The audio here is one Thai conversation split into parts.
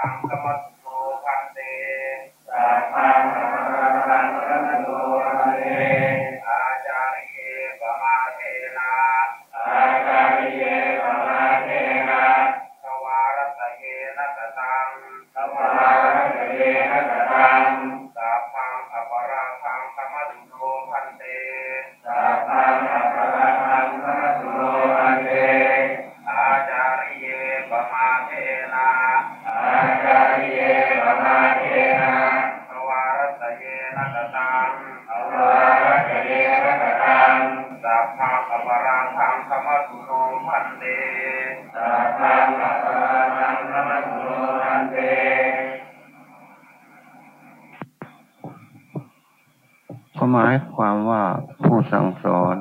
ทัง หมายความว่าผู้สั่งสอน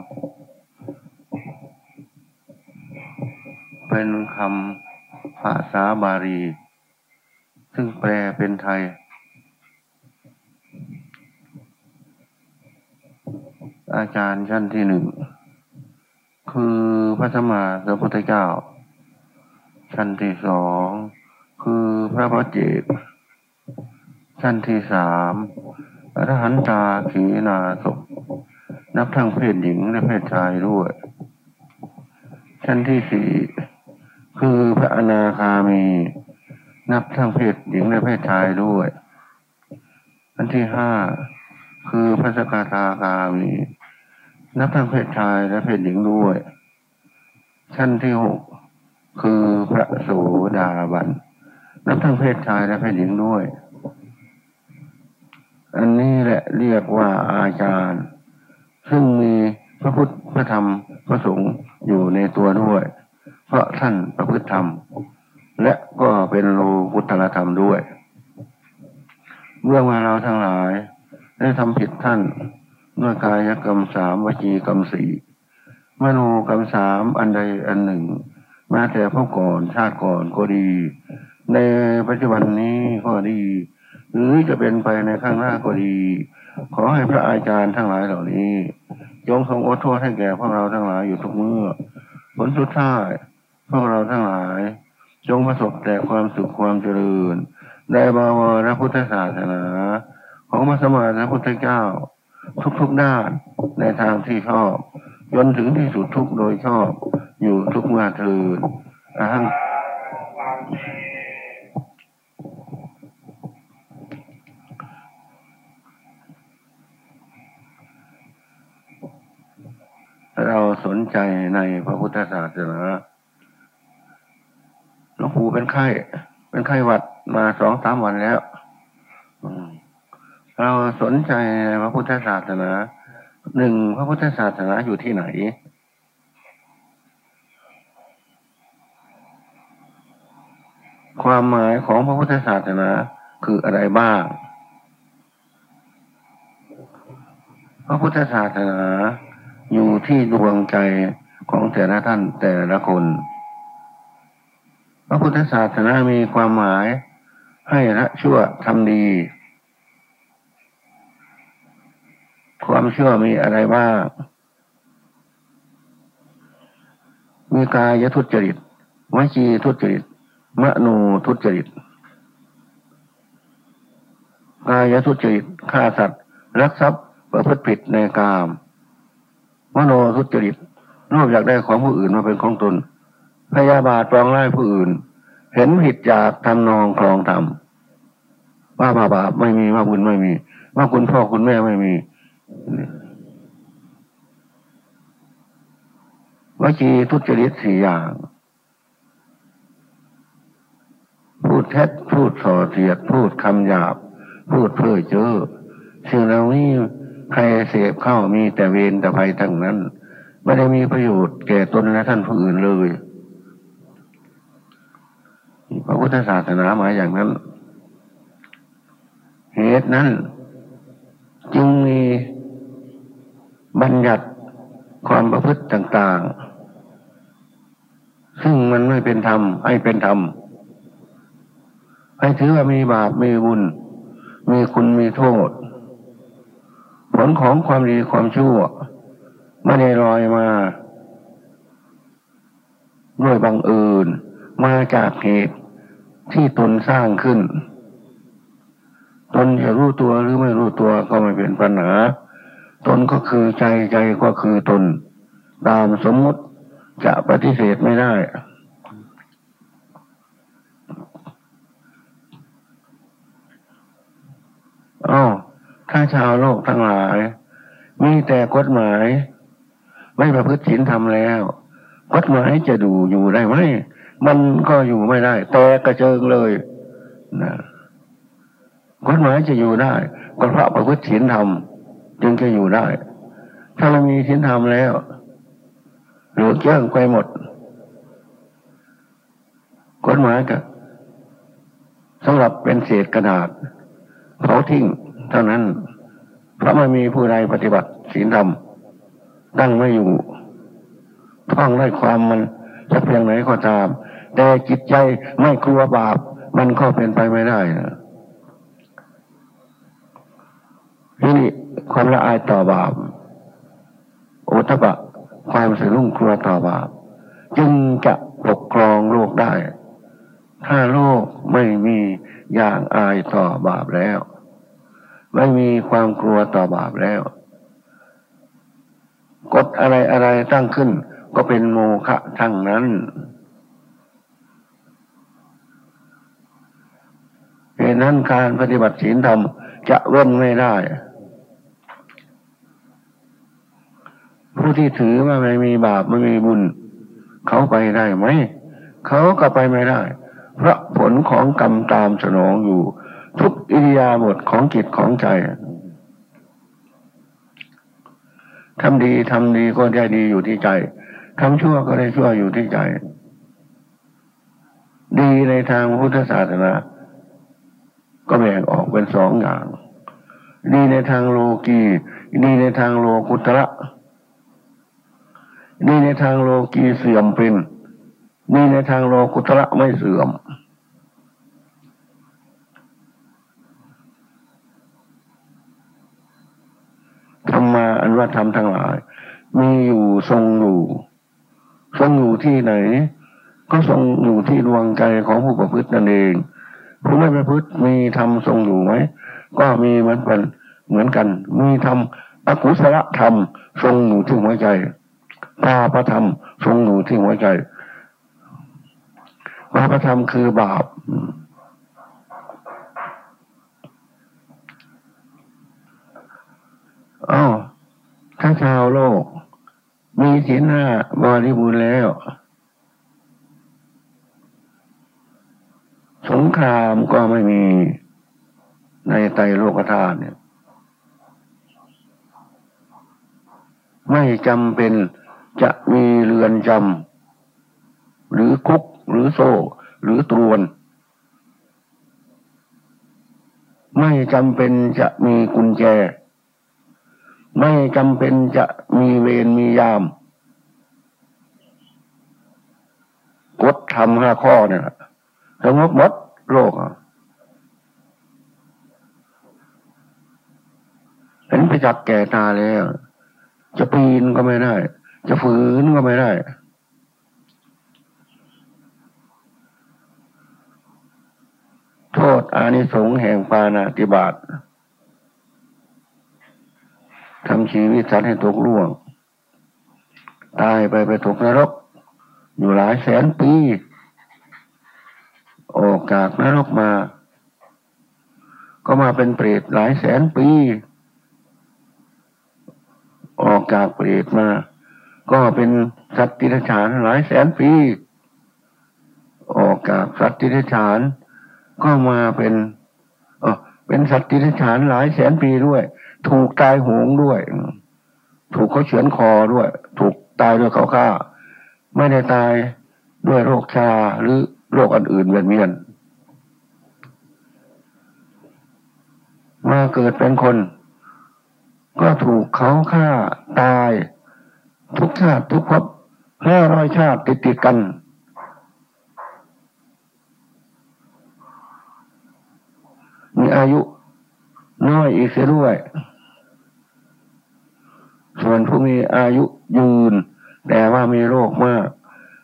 เป็นคำภาษาบาลี ซึ่งแปลเป็นไทย อาจารย์ชั้นที่หนึ่ง คือพระสมมาสัมพุทธเจ้า ชั้นที่สอง คือพระพัจเจกชั้นที่สาม อรหันตาขีนาศพนับทั้งเพศหญิงและเพศชายด้วยชั้นที่สี่คือพระอนาคามี นับทั้งเพศหญิงและเพศชายด้วยชั้นที่ห้าคือพระสกทาคามี นับทั้งเพศชายและเพศหญิงด้วย ชั้นที่หกคือพระโสดาบัน นับทั้งเพศชายและเพศหญิงด้วย เรียกว่าอาจารย์ ซึ่งมีพระพุทธพระธรรมพระสงฆ์อยู่ในตัวด้วย เพราะท่านประพฤติธรรม และก็เป็นโลกุตตรธรรมด้วย เมื่อมาเราทั้งหลาย ได้ทำผิดท่านด้วยกายกรรมสามวจีกรรมสี่มโนกรรมสามอันใดอันหนึ่ง มาแต่พบก่อนชาติก่อนก็ดี ในปัจจุบันนี้ก็ดี หรือจะเป็นไปในข้างหน้าก็ดี ขอให้พระอาจารย์ทั้งหลายเหล่านี้จงทรงอดโทษให้แก่พวกเราทั้งหลายอยู่ทุกเมื่อผลสุดท้ายพวกเราทั้งหลายจงประสบแต่ความสุขความเจริญ ได้บาวรพุทธศาสนา ของพระสมมาพระพุทธเจ้า ทุกๆด้านในทางที่ชอบจนถึงที่สุดทุกโดยชอบอยู่ทุกเมื่อเถิดอาหัง วัน เราสนใจในพระพุทธศาสนาหลวงปู่เป็นไข้ เป็นไข้หวัดมาสองสามวันแล้ว เราสนใจในพระพุทธศาสนาหนึ่งพระพุทธศาสนาอยู่ที่ไหน ความหมายของพระพุทธศาสนาคืออะไรบ้าง พระพุทธศาสนา อยู่ที่ดวงใจของแต่ละท่านแต่ละคน พระพุทธศาสนามีความหมายให้ละชั่วทำดี ความชั่วมีอะไรบ้าง มีกายทุจริตวจีทุจริตมโนทุจริตกายทุจริตฆ่าสัตว์รักทรัพย์ประพฤติผิดในกาม มโนทุจริตรอบอยากได้ของผู้อื่นมาเป็นของตน พยาบาทปองไล่ผู้อื่น เห็นผิดจากทำนองคลองธรรมว่าบาบาไม่มีว่าบุญไม่มี ว่าคุณพ่อคุณแม่ไม่มีวจีทุจริตสี่อย่าง พูดเท็จพูดส่อเสียด พูดคำหยาบ พูดเพ้อเจ้อสิ่งเหล่านี้ ใครเสพเข้ามีแต่เวรแต่ภัยทั้งนั้น ไม่ได้มีประโยชน์แก่ตนและท่านผู้อื่นเลยพระพุทธศาสนาหมายอย่างนั้น เหตุนั้น จึงมีบัญญัติความประพฤติต่าง ๆ ซึ่งมันไม่เป็นธรรมให้เป็นธรรมให้ถือว่ามีบาปมีบุญ มีคุณมีโทษ ผลของความดีความชั่วไม่ได้ลอยมา ด้วยบังเอิญมาจากเหตุที่ตนสร้างขึ้น ตนจะรู้ตัวหรือไม่รู้ตัวก็ไม่เป็นปัญหา ตนก็คือใจใจก็คือตน ตามสมมติจะปฏิเสธไม่ได้ อ้าว ถ้าชาวโลกทั้งหลาย มีแต่กฎหมาย ไม่ประพฤติศีลธรรมแล้ว กฎหมายจะดูอยู่ได้ไหมมันก็อยู่ไม่ได้ แต่กระเจิงเลยนะกฎหมายจะอยู่ได้ก็เพราะประพฤติศีลธรรมจึงจะอยู่ได้ ถ้าเรามีศีลธรรมแล้วหลือเจ้งไปหมดกฎหมายกับสำหรับเป็นเศษกระดาษเผาทิ้ง เท่านั้น เพราะไม่มีผู้ใดปฏิบัติศีลธรรมตั้งไม่อยู่ท่องได้ความมันจะเพียงไหนก็ตาม แต่จิตใจไม่กลัวบาป มันก็เป็นไปไม่ได้นะนี่ความละอายต่อบาปโอทปะความสรุ่งกลัวต่อบาป จึงจะปกครองโลกได้ ถ้าโลกไม่มีอย่างอายต่อบาปแล้ว ไม่มีความกลัวต่อบาปแล้วกฎอะไรอะไรตั้งขึ้น ก็เป็นโมฆะทั้งนั้นเหตุนั้นการปฏิบัติศีลธรรมจะเว้นไม่ได้ ผู้ที่ถือว่าไม่มีบาปไม่มีบุญ เขาไปได้ไหม เขาก็ไปไม่ได้ เพราะผลของกรรมตามสนองอยู่ ทุกอิริยาบถของจิตของใจทำดีทำดีก็ได้ดีอยู่ที่ใจทำชั่วก็ได้ชั่วอยู่ที่ใจ ดีในทางพุทธศาสนา ก็แบ่งออกเป็นสองอย่าง ดีในทางโลกีดีในทางโลกุตระดีในทางโลกีเสื่อมเป็นดีในทางโลกุตระไม่เสื่อม ธรรมาอันว่าธรรมทั้งหลาย มีอยู่ทรงอยู่ทรงอยู่ที่ไหน ก็ทรงอยู่ที่ดวงใจของผู้ประพฤตินั่นเองผู้ไม่ประพฤติมีธรรมทรงอยู่ไหมก็มีเหมือนกันเหมือนกัน มีธรรมอกุศลธรรมทรงอยู่ที่หัวใจปาประธรรมทรงอยู่ที่หัวใจปาประธรรมคือบาป อ้าวถ้าชาวโลก มีศีลห้าบริบูรณ์แล้ว สงครามก็ไม่มีในไตโลกธาตุเนี่ย ไม่จำเป็นจะมีเรือนจำหรือคุกหรือโซ่ หรือตรวน ไม่จำเป็นจะมีกุญแจ ไม่จำเป็นจะมีเวรมียามกดทำห้าข้อเนี่ยสงบหมดโลกเห็นไปจักแก่ตาแล้ว จะปีนก็ไม่ได้ จะฝืนก็ไม่ได้โทษอานิสงส์แห่งปานาติบาต ทำชีวิตสัตว์ให้ตกล่วง ตายไปไปตกนรก อยู่หลายแสนปี ออกจากนรกมา ก็มาเป็นเปรตหลายแสนปี ออกจากเปรตมา ก็เป็นสัตว์ติรฉานหลายแสนปี ออกจากสัตว์ติรฉานก็มาเป็นเออเป็นสัตว์ติรฉานหลายแสนปีด้วย ถูกตายโหงด้วย ถูกเขาเฉือนคอด้วย ถูกตายด้วยเขาฆ่า ไม่ได้ตายด้วยโรคชาหรือโรคอันอื่นเวียนเวียนมาเกิดเป็นคน ก็ถูกเขาฆ่าตาย ทุกชาติทุกภพห้าร้อยชาติติดติดกันมีอายุน้อยอีกเสียด้วย ส่วนผู้มีอายุยืน แต่ว่ามีโรคมาก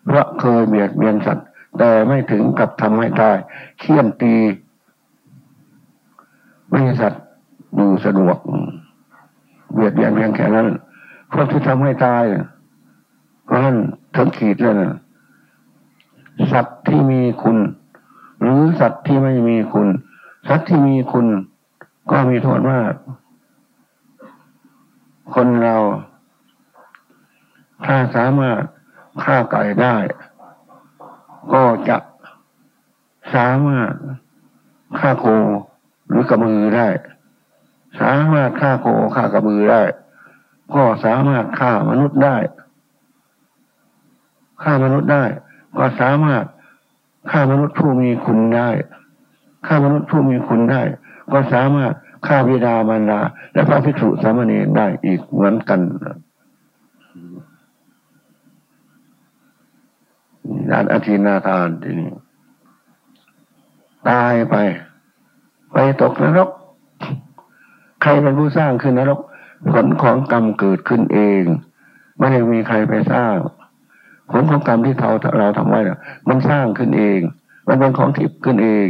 เพราะเคยเบียดเบียนสัตว์ แต่ไม่ถึงกับทำให้ตายเคี่ยนตี ไม่สัตว์อยู่สะดวก เบียดเบียนเพียงแค่นั้นพวกที่ทำให้ตายก็นั่นถึงขีดแล้วนะสัตว์ที่มีคุณ หรือสัตว์ที่ไม่มีคุณ สัตว์ที่มีคุณก็มีโทษมาก คนเราถ้าสามารถฆ่าไก่ได้ ก็จะสามารถฆ่าโคหรือกระมือได้ สามารถฆ่าโคฆ่ากระมือได้ ก็สามารถฆ่ามนุษย์ได้ฆ่ามนุษย์ได้ ก็สามารถฆ่ามนุษย์ผู้มีคุณได้ฆ่ามนุษย์ผู้มีคุณได้ ก็สามารถ ฆ่าบิดามารดาและพระภิกษุสามเณรได้อีกเหมือนกันด้านอธินาทานทีนี่ตายไป ไปตกนรก ใครเป็นผู้สร้างขึ้นนรก ผลของกรรมเกิดขึ้นเอง ไม่ได้มีใครไปสร้าง ผลของกรรมที่เราเราทำไว้นะมันสร้างขึ้นเอง มันเป็นของทิพย์ขึ้นเอง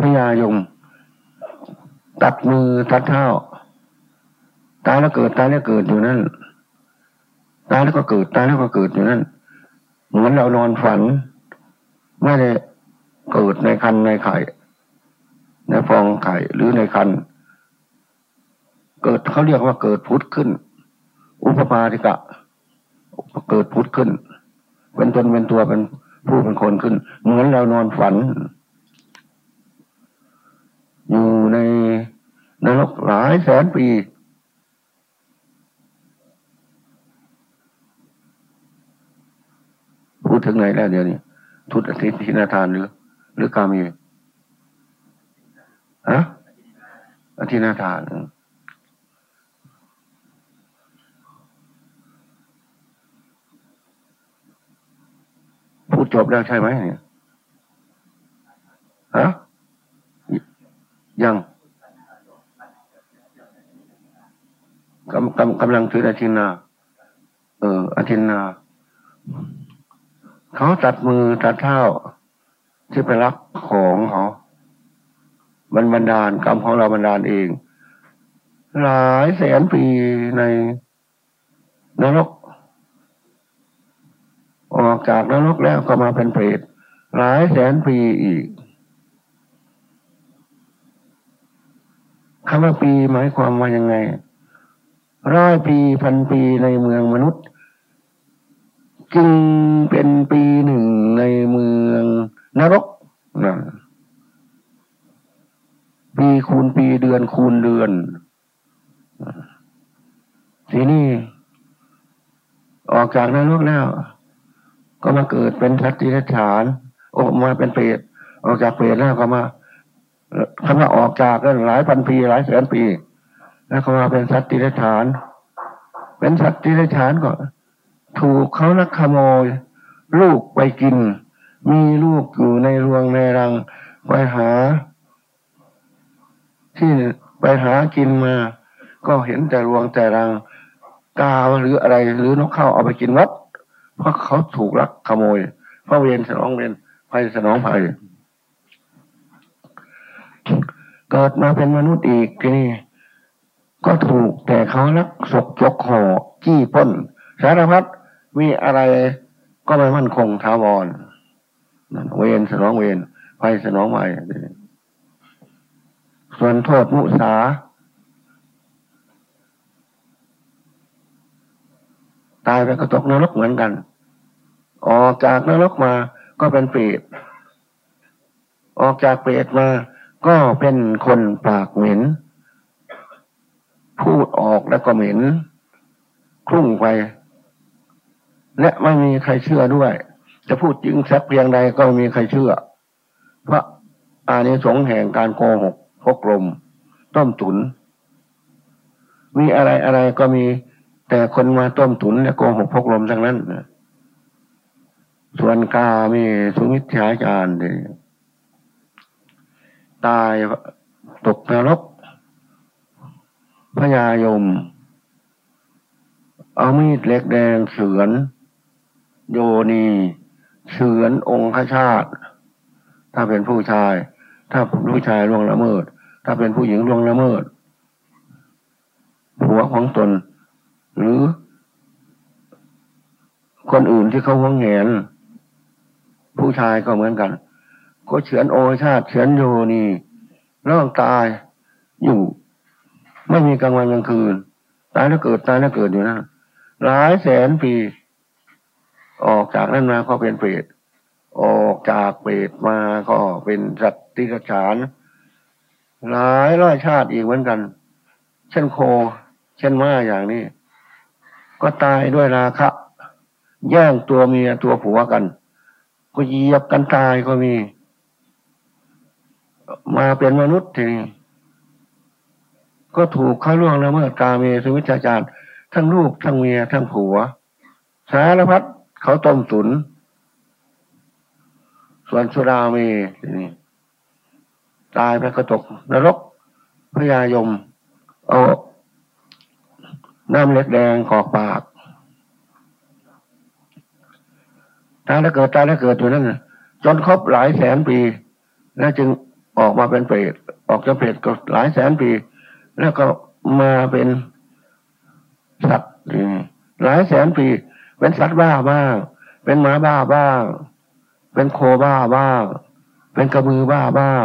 พญายม ตัดมือตัดเท้าตายแล้วเกิดตายแล้วเกิดอยู่นั่นตายแล้วก็เกิดตายแล้วก็เกิดอยู่นั่นเหมือนเรานอนฝัน ไม่ได้เกิดในคันในไข่ ในฟองไข่หรือในคัน เกิดเขาเรียกว่าเกิดพุทธขึ้น อุปมาติกะ เกิดพุทธขึ้น เป็นตนเป็นตัวเป็นผู้เป็นคนขึ้น เหมือนเรานอนฝัน อยู่ในนรกหลายแสนปี พูดถึงไหนแล้วเดี๋ยวนี้ทุตอธิทินาทานหรือ หรือกามีฮะอธินาทานพูดจบแล้วใช่ไหมเนี่ยฮะ ยังกำกำกำลังถืออาทินา เอออาทินนา เขาตัดมือตัดเท้าที่ไปรักของเขามันบันดาลกรรมของเราบันดาลเอง หลายแสนปีในนรก ออกจากนรกแล้วก็มาเป็นเปรตหลายแสนปีอีก คำว่าปีหมายความว่ายังไง ร้อยปีพันปีในเมืองมนุษย์ จึงเป็นปีหนึ่งในเมืองนรกนะปีคูณปีเดือนคูณเดือน ทีนี้ออกจากนรกแล้ว ก็มาเกิดเป็นสัตว์ที่ฐาน ออกมาเป็นเปรตออกจากเปรตแล้วก็มา คำว่าออกจากก็หลายพันปีหลายแสนปี แล้วก็มาเป็นสัตว์ที่ฐาน เป็นสัตว์ที่ฐานก็ ถูกเขาลักขโมย ลูกไปกิน มีลูกอยู่ในรวงในรังไปหา ที่ไปหากินมา ก็เห็นแต่รวงแต่รังกาหรืออะไร หรือนกเข้าเอาไปกินวัดเพราะเขาถูกลักขโมย เพราะเวรสนองเวรภัยสนองภัย เกิดมาเป็นมนุษย์อีกทีนี้ก็ถูกแต่เขาลักศกจกห่อจี้ป้น สารพัดมีอะไรก็ไม่มั่นคงท้าวรเวรสนองเวรไฟสนองใหม่ส่วนโทษมุสาตายไปก็ตกนรกเหมือนกัน ออกจากนรกมาก็เป็นเปรตออกจากเปรตมา ก็เป็นคนปากเหม็น พูดออกแล้วก็เหม็นคลุ้งไป และไม่มีใครเชื่อด้วย จะพูดจริงสักเพียงใดก็ไม่มีใครเชื่อ เพราะอานิสงส์แห่งการโกหกพกลม ต้มตุน มีอะไรอะไรก็มีแต่คนมาต้มตุนและโกหกพกลมทั้งนั้นส่วนกามีสุมิทยาจารย์ ตายตกนรกพญายม เอามีดเล็กแดงเฉือน โยนีเฉือนองค์ชาติ ถ้าเป็นผู้ชาย ถ้าผู้ชายล่วงละเมิด ถ้าเป็นผู้หญิงล่วงละเมิดผัวของตน หรือ คนอื่นที่เขาหวงแหนผู้ชายก็เหมือนกัน ก็เฉือนโอชาติเฉือนโยนี่ร่างตายอยู่ไม่มีกลางวันกลางคืน ตายแล้วเกิดตายแล้วเกิดอยู่นั่นหลายแสนปี ออกจากนั้นมาก็เป็นเปรตออกจากเปรตมาก็เป็นสัตว์ติฉาน หลายร้อยชาติอีกเหมือนกัน เช่นโค เช่นม้าอย่างนี้ ก็ตายด้วยราคะแย่งตัวเมียตัวผัวกัน ก็เหยียบกันตายก็มี มาเป็นมนุษย์ทีนี้ก็ถูกเขาล่วงละเมิดกาเมสุวิชาจารทั้งลูกทั้งเมียทั้งผัว สารพัดเขาต้มตุน ส่วนสุรามีนี่ตายไปกระตกนรกพยายม เอาน้ำเล็กแดงกอกปากตายแล้วเกิดตายแล้วเกิดอยู่นั่นจนครบหลายแสนปี แล้วจึง ออกมาเป็นเปรตออกจากเปรตก็หลายแสนปี แล้วก็มาเป็นสัตว์หลายแสนปี เป็นสัตว์บ้าบ้าง เป็นหมาบ้าบ้าง เป็นโคบ้าบ้าง เป็นกระมือบ้าบ้าง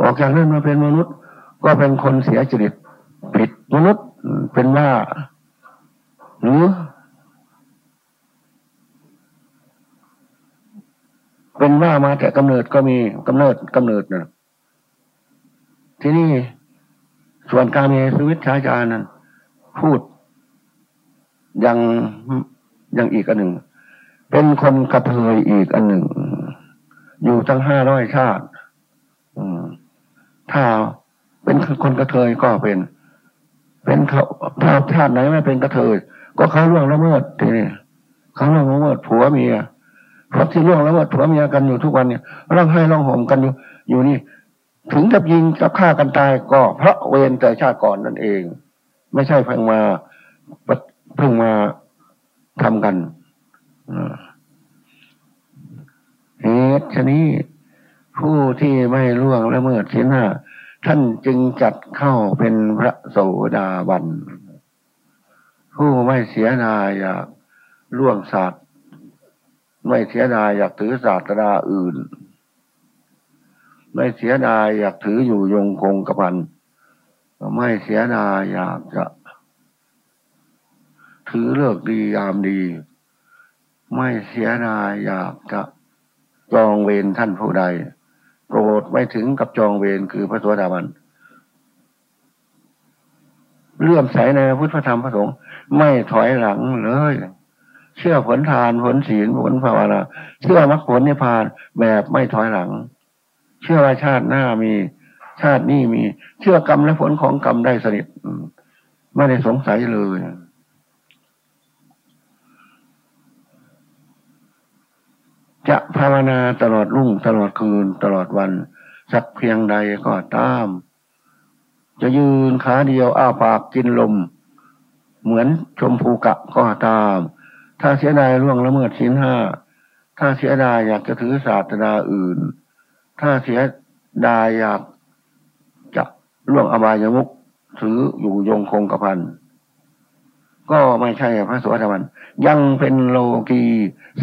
ออกจากนั้นมาเป็นมนุษย์ ก็เป็นคนเสียจริตผิดมนุษย์เป็นบ้าหรือ เป็นว่ามาแต่กำเนิดก็มีกำเนิดกำเนิดนะที่นี่ส่วนการเมสวิตชาจานั้นพูดยังยังอีกอันหนึ่ง เป็นคนกระเทยอีกอันหนึ่ง อยู่ตั้งห้าร้อยชาติถ้าเป็นคนกระเทยก็เป็น เป็นเขาถ้าชาติไหนไม่เป็นกระเทยก็เขาล่วงละเมิดทีนี้เขาล่วงละเมิดผัวเมีย ราะที่ล่วงและเมิดผัวเมียกันอยู่ทุกวันเนี่ยร้องไห้ร้องห่มกันอยู่อยู่นี่ ถึงกับยิงกับฆ่ากันตายก็เพราะเวรแต่ชาติก่อนนั่นเอง ไม่ใช่เพิ่งมาเพิ่งมาทำกันเหตุชนี้ผู้ที่ไม่ล่วงละเมิดศีลห้าท่านจึงจัดเข้าเป็นพระโสดาบัน ผู้ไม่เสียดายอยากล่วงศาสตร์ ไม่เสียดายอยากถือศาสตราอื่น ไม่เสียดายอยากถืออยู่ยงคงกระพันไม่เสียดายอยากจะ ถือเลิกดียามดี ไม่เสียดายอยากจะจองเวรท่านผู้ใด โปรดไม่ถึงกับจองเวรคือพระสวัสดิบันเลื่อมใสในพุทธธรรมพระสงฆ์ไม่ถอยหลังเลย เชื่อผลทานผลศีลผลภาวนาเชื่อมรรคผลนิพพานแบบไม่ถอยหลัง เชื่อว่าชาติหน้ามีชาตินี้มี เชื่อกรรมและผลของกรรมได้สนิทไม่ได้สงสัยเลยจะภาวนาตลอดรุ่งตลอดคืนตลอดวัน สักเพียงใดก็ตาม จะยืนขาเดียวอ้าปากกินลม เหมือนชมพูกะก็ตาม ถ้าเสียดายล่วงละเมิดชิ้นห้า ถ้าเสียดายอยากจะถือศาสนาอื่น ถ้าเสียดายอยากจะล่วงอบายมุกถืออยู่ยงคงกระพัน ก็ไม่ใช่พระสวัสดิมัน ยังเป็นโลกี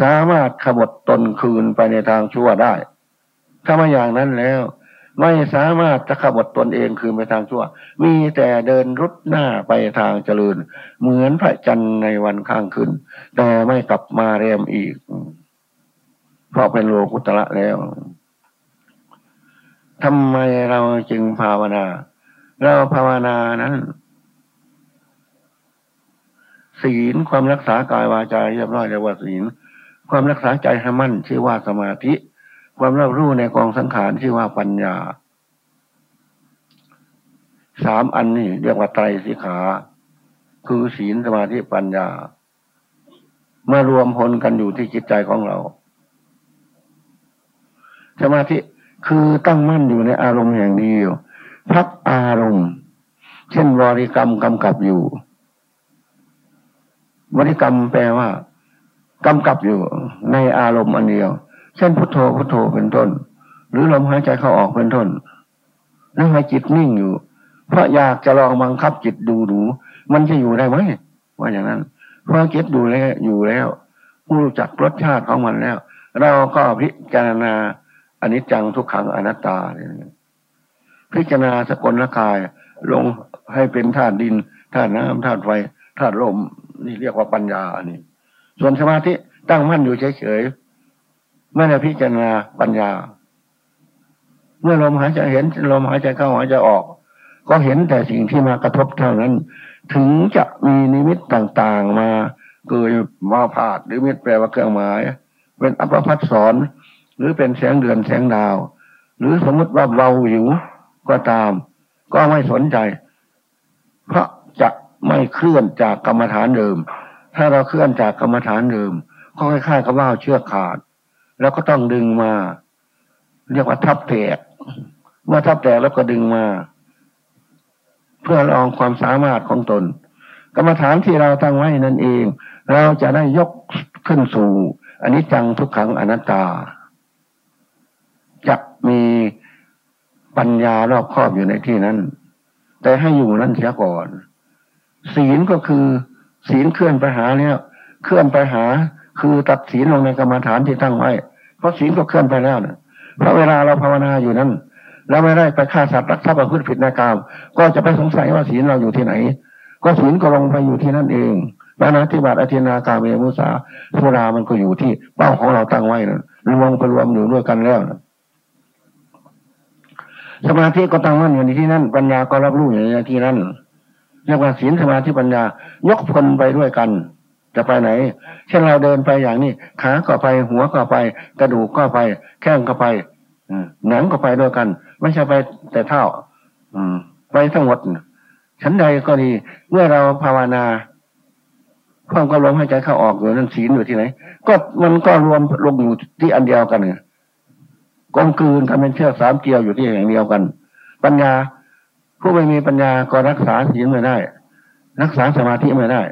สามารถขบฏตนคืนไปในทางชั่วได้ ถ้ามาอย่างนั้นแล้ว ไม่สามารถจะขบฏตนเองคืนไปทางชั่ว มีแต่เดินรุดหน้าไปทางเจริญ เหมือนพระจันทร์ในวันข้างขึ้น แต่ไม่กลับมาเรียมอีก เพราะเป็นโลกุตระแล้วทำไมเราจึงภาวนา เราภาวนานั้น ศีลความรักษากายวาจาเรียบร้อยเรียกว่าศีล ความรักษาใจให้มั่นชื่อว่าสมาธิ ความรับรู้ในกองสังขารชื่อว่าปัญญา สามอันนี้เรียกว่าไตรสิขา คือศีลสมาธิปัญญา เมื่อรวมพลกันอยู่ที่จิตใจของเรา สมาธิคือตั้งมั่นอยู่ในอารมณ์อย่งเดียวพักอารมณ์ เช่นบริกรรมกำกับอยู่บริกรรมแปลว่ากำกับอยู่ในอารมณ์อันเดียว เช่นพุทโธพุทโธเป็นต้น หรือลมหายใจเข้าออกเป็นต้นแล้วให้จิตนิ่งอยู่ เพราะอยากจะลองบังคับจิตดูดู มันจะอยู่ได้ไหมว่าอย่างนั้น เพราะจิตดูแลอยู่แล้วรู้จักรสชาติของมันแล้ว เราก็พิจารณาอนิจจังทุกขังอนัตตาพิจารณาสกลกายลงให้เป็นธาตุดินธาตุน้ำธาตุไฟธาตุลม นี่เรียกว่าปัญญาอันี่ส่วนสมาธิตั้งมั่นอยู่เฉยๆ ไม่ได้พิจารณาปัญญา เมื่อลมหายใจเห็นลมหายใจเข้าหายใจออก ก็เห็นแต่สิ่งที่มากระทบเท่านั้น ถึงจะมีนิมิตต่างๆมาเกิดมาผาดหรือมิตแปลว่าเครื่องหมาย เป็นอัปพัฒสอนหรือเป็นแสงเดือนแสงดาว หรือสมมติว่าเราอยู่ก็ตาม ก็ไม่สนใจ เพราะจะไม่เคลื่อนจากกรรมฐานเดิม ถ้าเราเคลื่อนจากกรรมฐานเดิม ก็คล้ายๆกับว่าเชือกขาด แล้วก็ต้องดึงมา เรียกว่าทับแตก เมื่อทับแตกแล้วก็ดึงมา เพื่อลองความสามารถของตน กรรมฐานที่เราตั้งไว้นั่นเอง เราจะได้ยกขึ้นสู่อันนี้จังทุกขังอนัตตาจะมีปัญญารอบครอบอยู่ในที่นั้น แต่ให้อยู่นั่นเสียก่อน ศีลก็คือ ศีลเคลื่อนไปหาเนี่ย เคลื่อนไปหาคือตัดศีลลงในกรรมฐานที่ตั้งไว้ เพราะศีลก็เคลื่อนไปแล้วนะเพราะเวลาเราภาวนาอยู่นั้นเราไม่ได้ไปฆ่าสัตว์รักทรัพย์ประพฤติผิดในกรรมก็จะไปสงสัยว่าศีลเราอยู่ที่ไหน ก็ศีลก็ลงไปอยู่ที่นั่นเองปานาธิบาตอธินากาเมมุสาสุรามันก็อยู่ที่เป้าของเราตั้งไว้นะรวมไปรวมอยู่ด้วยกันแล้วนะสมาธิก็ตั้งมั่นอยู่ในที่นั่นปัญญาก็รับรู้อยู่ในที่นั่นเรียกว่าศีลสมาธิปัญญายกพลไปด้วยกัน จะไปไหน เช่นเราเดินไปอย่างนี้ขาก็ไปหัวก็ไป กระดูกก็ไป แข้งก็ไปหนังก็ไปด้วยกัน ไม่ใช่ไปแต่เท่าอืมไปทั้งหมดชั้นใดก็ดีเมื่อเราภาวนาความก็ลมหายใจเข้าออกอยู่นั่นศีลอยู่ที่ไหน ก็มันก็รวมลงอยู่ที่อันเดียวกันเนี่ยกองคืนกันเป็นเชือกสามเกลียวอยู่ที่แห่งเดียวกัน ปัญญา ผู้ไม่มีปัญญาก็รักษาศีลไม่ได้ รักษาสมาธิไม่ได้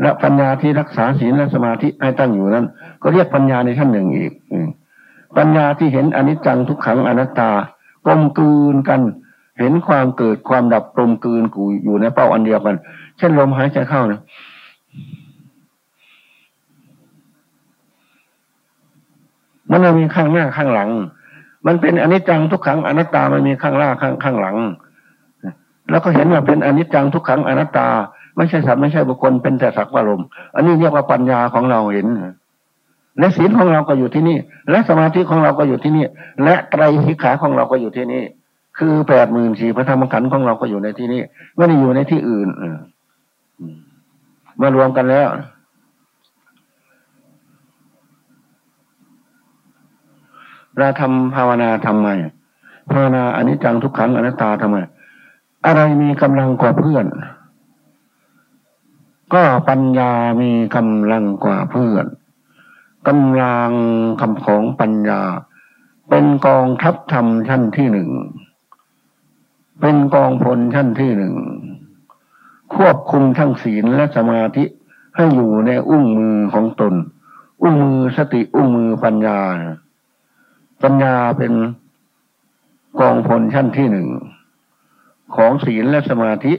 และปัญญาที่รักษาศีลและสมาธิให้ตั้งอยู่นั้น ก็เรียกปัญญาในขั้นหนึ่งอีกปัญญาที่เห็นอนิจจังทุกขังอนัตตากลมกลืนกัน เห็นความเกิดความดับกลมกลืนกูอยู่ในเป้าอันเดียวกัน เช่นลมหายใจเข้านี่ยมันไม่มีข้างหน้าข้างหลัง มันเป็นอนิจจังทุกขังอนัตตามันมีข้างหน้าข้างข้างหลัง แล้วก็เห็นว่าเป็นอนิจจังทุกขังอนัตตา ไม่ใช่สัตว์ไม่ใช่บุคคลเป็นแต่สักว่าลมอันนี้เรียกว่าปัญญาของเราเห็นและศีลของเราก็อยู่ที่นี่ และสมาธิของเราก็อยู่ที่นี่ และไตรสิกขาของเราก็อยู่ที่นี่ คือแปดหมื่นสี่พระธรรมขันธ์ของเราก็อยู่ในที่นี้ไม่ได้อยู่ในที่อื่นมารวมกันแล้วเราทำภาวนาทำไมภาวนาอนิจจังทุกขังอนัตตาทำไม อะไรมีกำลังกว่าเพื่อน ก็ปัญญามีกำลังกว่าเพื่อนกำลังคำของปัญญา เป็นกองทัพธรรมชั้นที่หนึ่ง เป็นกองพลชั้นที่หนึ่ง ควบคุมทั้งศีลและสมาธิให้อยู่ในอุ้งมือของตน อุ้งมือสติอุ้งมือปัญญา ปัญญาเป็นกองพลชั้นที่หนึ่ง ของศีลและสมาธิ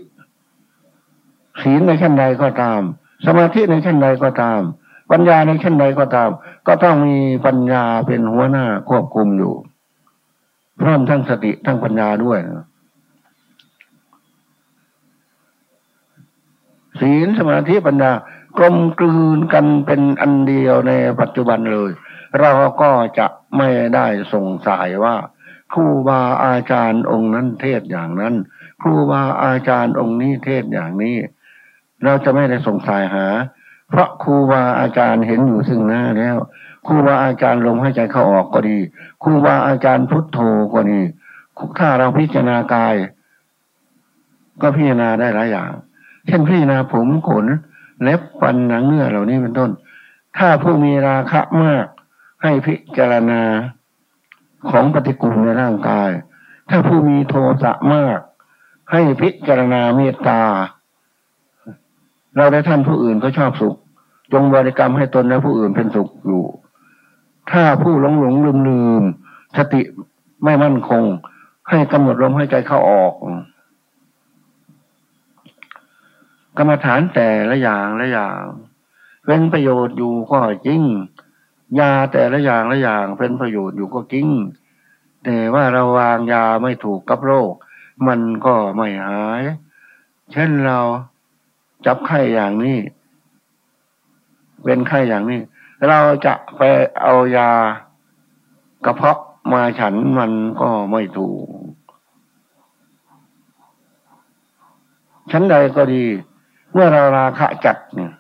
ศีลในชั้นใดก็ตาม สมาธิในชั้นใดก็ตาม ปัญญาในชั้นใดก็ตาม ก็ต้องมีปัญญาเป็นหัวหน้าควบคุมอยู่ พร้อมทั้งสติทั้งปัญญาด้วยศีลสมาธิปัญญากลมกลืนกันเป็นอันเดียวในปัจจุบันเลย เราก็จะไม่ได้สงสัยว่า ครูบาอาจารย์องค์นั้นเทศอย่างนั้น ครูบาอาจารย์องค์นี้เทศอย่างนี้ เราจะไม่ได้สงสัยหา เพราะครูบาอาจารย์เห็นอยู่ซึ่งหน้าแล้วครูบาอาจารย์ลมหายใจเข้าออกก็ดีครูบาอาจารย์พุทโธก็ดีถ้าเราพิจารณากาย ก็พิจารณาได้หลายอย่าง เช่นพิจารณาผมขนเล็บฟันหนังเนื้อเหล่านี้เป็นต้น ถ้าผู้มีราคะมาก ให้พิจารณาของปฏิกูลในร่างกาย ถ้าผู้มีโทสะมาก ให้พิจารณาเมตตา เราได้ท่านผู้อื่นก็ชอบสุข จงบริกรรมให้ตนและผู้อื่นเป็นสุขอยู่ ถ้าผู้หลงหลงลืมลืมสติไม่มั่นคง ให้กำหนดลมให้ใจเข้าออก กรรมฐานแต่ละอย่างละอย่างเป็นประโยชน์อยู่ก็จริงยาแต่ละอย่างละอย่างเป็นประโยชน์อยู่ก็จริงแต่ว่าเราวางยาไม่ถูกกับโรค มันก็ไม่หาย เช่นเรา จับไข้อย่างนี้เป็นไข้อย่างนี้ เราจะไปเอายากระเพาะมาฉันมันก็ไม่ถูก ชั้นใดก็ดี เมื่อเราราคะจัดเนี่ย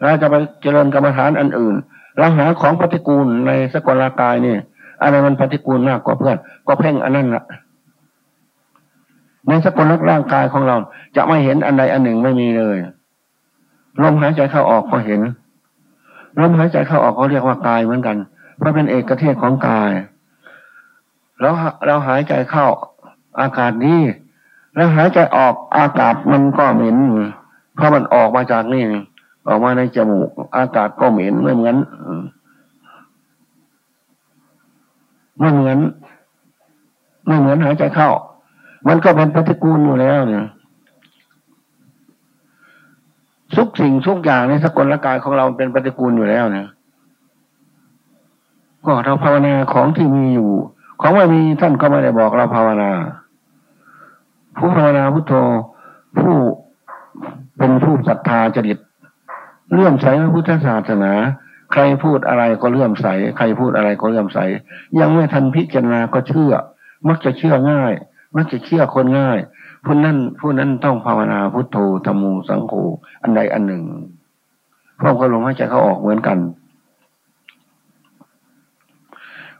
เราจะไปเจริญกรรมฐานอันอื่นเราหาของปฏิกูลในสกุลกายนี่อะไรมันปฏิกูลมากกว่าเพื่อน ก็เพ่งอันนั้นละ ในสกลร่างกายของเรา จะไม่เห็นอันใดอันหนึ่งไม่มีเลยลมหายใจเข้าออกก็เห็นลมหายใจเข้าออกเขาเรียกว่ากายเหมือนกัน เพราะเป็นเอกเทศของกาย แล้วเราหายใจเข้าอากาศนี้ แล้วหายใจออกอากาศมันก็เหม็นเพราะมันออกมาจากนี่ออกมาในจมูก อากาศก็เหม็นไม่เหมือนไม่เหมือนไม่เหมือนหายใจเข้า มันก็เป็นปฏิกูลอยู่แล้วเนี่ยทุกสิ่งทุกอย่างในสกลกายของเราเป็นปฏิกูลอยู่แล้วเนี่ยก็เราภาวนาของที่มีอยู่ ของไม่มีท่านก็ไม่ได้บอกเราภาวนา ผู้ภาวนาพุทโธผู้เป็นผู้ศรัทธาจริตเลื่อมใสพระพุทธศาสนา ใครพูดอะไรก็เลื่อมใส ใครพูดอะไรก็เลื่อมใส ยังไม่ทันพิจารณาก็เชื่อ มักจะเชื่อง่าย มักจะเชื่อคนง่ายผู้นั้นผู้นั้นต้องภาวนาพุทโธธรรมูสังโฆอันใดอันหนึ่งพร้อมกับลมหายใจเขาออกเหมือนกัน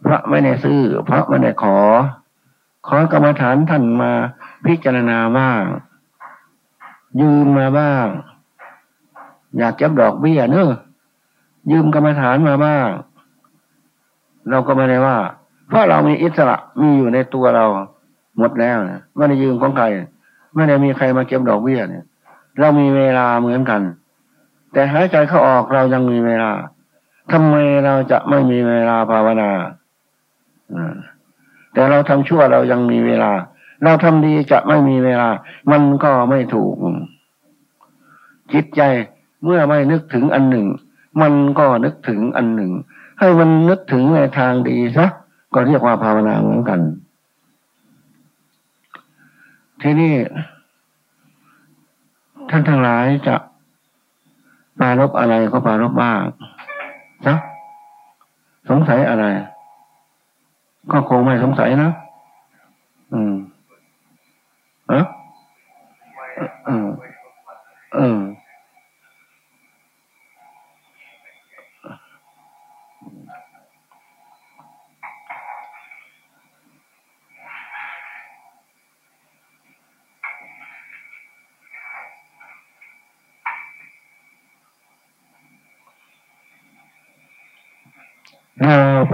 พระไม่ได้ซื้อ พระไม่ได้ขอ ขอกรรมฐานท่านมาพิจารณาบ้าง ยืมมาบ้าง อยากเก็บดอกเบี้ยเนอะยืมกรรมฐานมาบ้าง เราก็ไม่ได้ว่า เพราะเรามีอิสระมีอยู่ในตัวเรา หมดแล้วนะไม่ได้ยืมของใครไม่ได้มีใครมาเก็บดอกเบี้ยเนี่ย เรามีเวลาเหมือนกัน แต่หายใจเข้าออกเรายังมีเวลาทำไมเราจะไม่มีเวลาภาวนาแต่เราทำชั่วเรายังมีเวลา เราทำดีจะไม่มีเวลา มันก็ไม่ถูก จิตใจเมื่อไม่นึกถึงอันหนึ่ง มันก็นึกถึงอันหนึ่ง ให้มันนึกถึงในทางดีซะก็เรียกว่าภาวนาเหมือนกัน ที่นี่ท่านทั้งหลายจะปารบอะไรก็ปารบบ้างนะสงสัยอะไร ก็คงไม่สงสัยนะ อืมเออเออเออ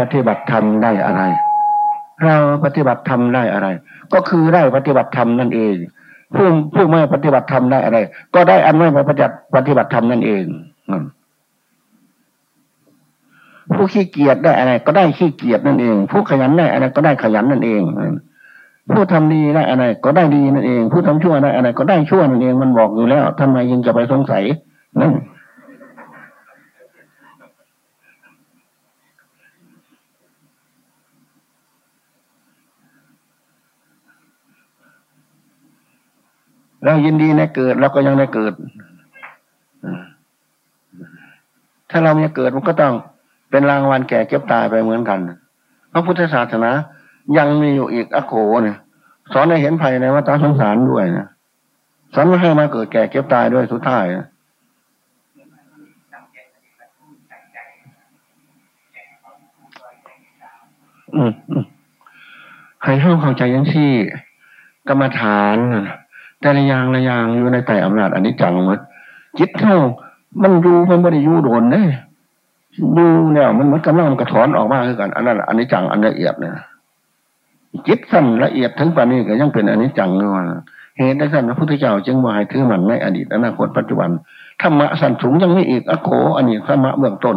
ปฏิบัติธรรมได้อะไร เราปฏิบัติธรรมได้อะไร ก็คือได้ปฏิบัติธรรมนั่นเองผู้ผู้ไม่ปฏิบัติธรรมได้อะไร ก็ได้อันไม่ปฏิบัติปฏิบัติธรรมนั่นเองผู้ขี้เกียจได้อะไร ก็ได้ขี้เกียจนั่นเอง ผู้ขยันได้อะไรก็ได้ขยันนั่นเองผู้ทำดีได้อะไร ก็ได้ดีนั่นเอง ผู้ทำชั่วได้อะไร ก็ได้ชั่วนั่นเองมันบอกอยู่แล้วทำไมยังจะไปสงสัยนั่น เรายินดีในเกิดเราก็ยังในเกิด ถ้าเราไม่เกิดมันก็ต้องเป็นรางวัลแก่เก็บตายไปเหมือนกัน พระพุทธศาสนายังมีอยู่อีกอโคเนี่ยสอนให้เห็นภัยในวัฏสงสารด้วยนะสอนให้มาเกิดแก่เก็บตายด้วยสุดท้ายนะอืมให้เข้าใจยังที่กรรมฐาน แต่ละอย่างละอย่างอยู่ในใต้อำนาจอันนี้จังหมดจิตเท่ามันอยู่มันไม่ได้อยู่โดนเนี่ยดูเนี่ยมันมันกำลังกระถอนออกมาคือกันอันนั้นอันนี้จังอันละเอียดเนี่ยจิตสั้นละเอียดถึงป่านนี้ก็ยังเป็นอันนี้จังเลยว่าเหตุใดสั้นพระพุทธเจ้าจึงมาให้ถือมันในอดีตอนาคตปัจจุบันธรรมะสั้นสูงยังไมีอีกอโขอันนี้ธรรมะเบื้องต้น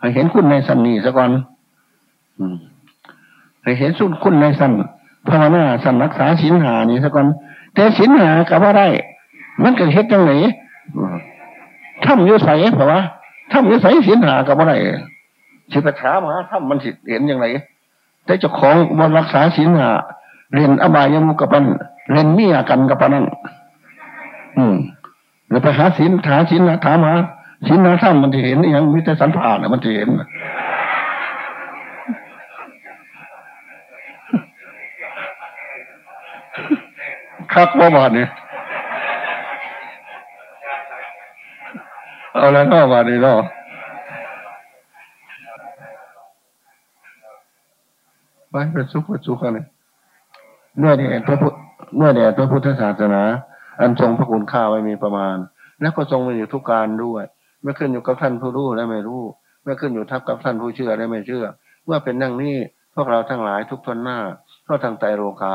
ให้เห็นคุณในสันนี้ซะก่อนให้เห็นสุดคุณในสันภาวนาสันรักษาศีลหานี่ซะก่อน แต่ศีลหากับว่าได้ มันเกิดเหตุจังไหนถ้ำยุใสเพราะว่าถ้ำยุใสศีลหากับว่าได้สิปถามาถ้ำมันสิเห็นยังไงแต่เจ้าของบนรักษาศีลหาเรียนอบายมุกับปันเรียนมียกันกับปันนั่นอืมเดี๋ยวไปหาศีลหาศีลถามหาศีลหาถ้ำมันจะเห็นอย่างมิตรสันผ่านมันจะเห็น คักว่าบาดเนี่ยเอาแล้วนอบาดนี่เนาะไปเป็นสุขเป็นสุขกันเลยเมื่อเดชพระพุทธเมื่อเดชพระพุทธศาสนา อันทรงพระคุณค่าไม่มีประมาณ และก็ทรงมาอยู่ทุกการด้วย ไม่ขึ้นอยู่กับท่านผู้รู้และไม่รู้ ไม่ขึ้นอยู่ทับกับท่านผู้เชื่อและไม่เชื่อ เมื่อเป็นนั่งนี้พวกเราทั้งหลายทุกทนหน้าเพราะทางใจโลกา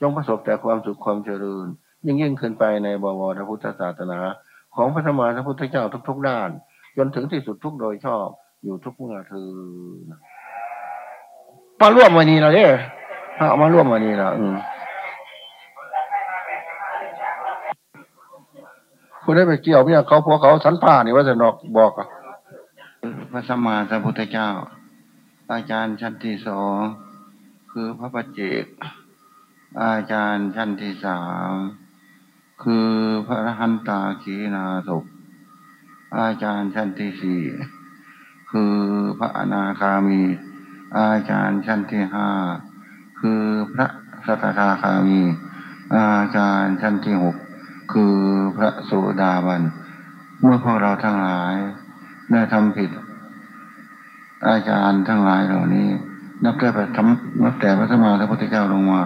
จงประสบแต่ความสุขความเจริญ ยิ่งยิ่งขึ้นไปในบวรพุทธศาสนา ของพระธรรมพระพุทธเจ้าทุก ๆ ด้าน จนถึงที่สุดทุกโดยชอบอยู่ทุกเมื่อคือมาร่วมวันนี้เราเนี่ยเอามาร่วมวันนี้เราอืมคุณได้ไปเกี่ยวเนี่ยเขาพวกเขาสันป่านี่ว่าจะนอกบอกอะพระสมมาสัมพุทธเจ้า อาจารย์ชั้นที่สองคือพระปัจเจก อาจารย์ชั้นที่สามคือพระหันตาขีนาศพอาจารย์ชั้นที่สี่คือพระอนาคามี อาจารย์ชั้นที่ห้าคือพระสัตตาคามี อาจารย์ชั้นที่หกคือพระสุดาบัน เมื่อพวกเราทั้งหลายได้ทำผิด อาจารย์ทั้งหลายเหล่านี้ นับแต่พระธรรมนับแต่พระธรรมาพระพุทธเจ้าลงมา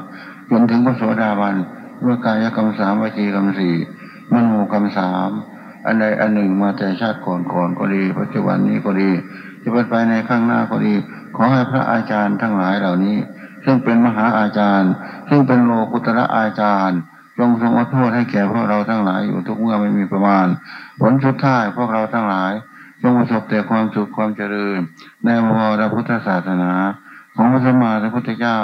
จนถึงพระโสดาบันด้วยกายกรรมสามวิจีกรรมสี่มโนกรรมสามอันใดอันหนึ่งมาแต่ชาติก่อนก่อนก็ดี ปัจจุบันนี้ก็ดี จะเป็นไปในข้างหน้าก็ดี ขอให้พระอาจารย์ทั้งหลายเหล่านี้ ซึ่งเป็นมหาอาจารย์ ซึ่งเป็นโลกุตระอาจารย์จงทรงอโทษให้แก่พวกเราทั้งหลายอยู่ทุกเมื่อไม่มีประมาณ ผลสุดท้ายพวกเราทั้งหลายจงประสบแต่ความสุขความเจริญในวรพุทธศาสนา ของพระสัมมาสัมพุทธเจ้า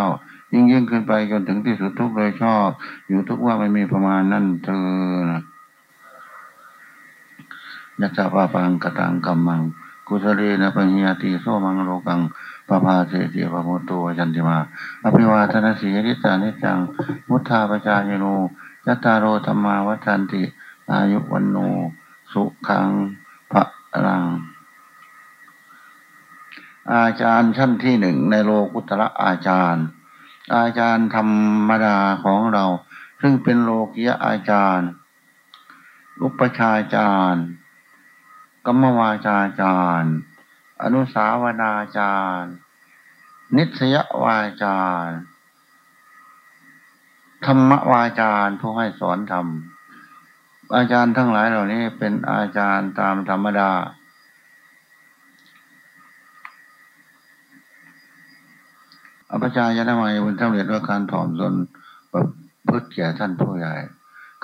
ยิ่งยิ่งขึ้นไปจนถึงที่สุดทุกโดยชอบ อยู่ทุกว่าไม่มีประมาณนั่นเธอนะยัตถาปาปังกตังกัมมัง กุศเลนะปัญญาติโสมังโลกังปภาเสติปโมโตยันติมา อภิวาทนาสีริสานิจังมุทธาปจายโนยัตตาโรธรรมาวัฏันติ อายุวันโน สุขังพระรัง อาจารย์ชั้นที่หนึ่งในโลกุตระอาจารย์ อาจารย์ธรรมดาของเรา ซึ่งเป็นโลกิยอาจารย์อุปชาจารย์กรรมวาจาจารย์ อนุสาวนาจารย์ นิสยวาจารย์ ธรรมวาจารย์ผู้ให้สอนธรรม อาจารย์ทั้งหลายเหล่านี้เป็นอาจารย์ตามธรรมดา อภิชายนามัยบนสำเร็จด้วยการถ่อมตนประพฤติแก่ท่านผู้ใหญ่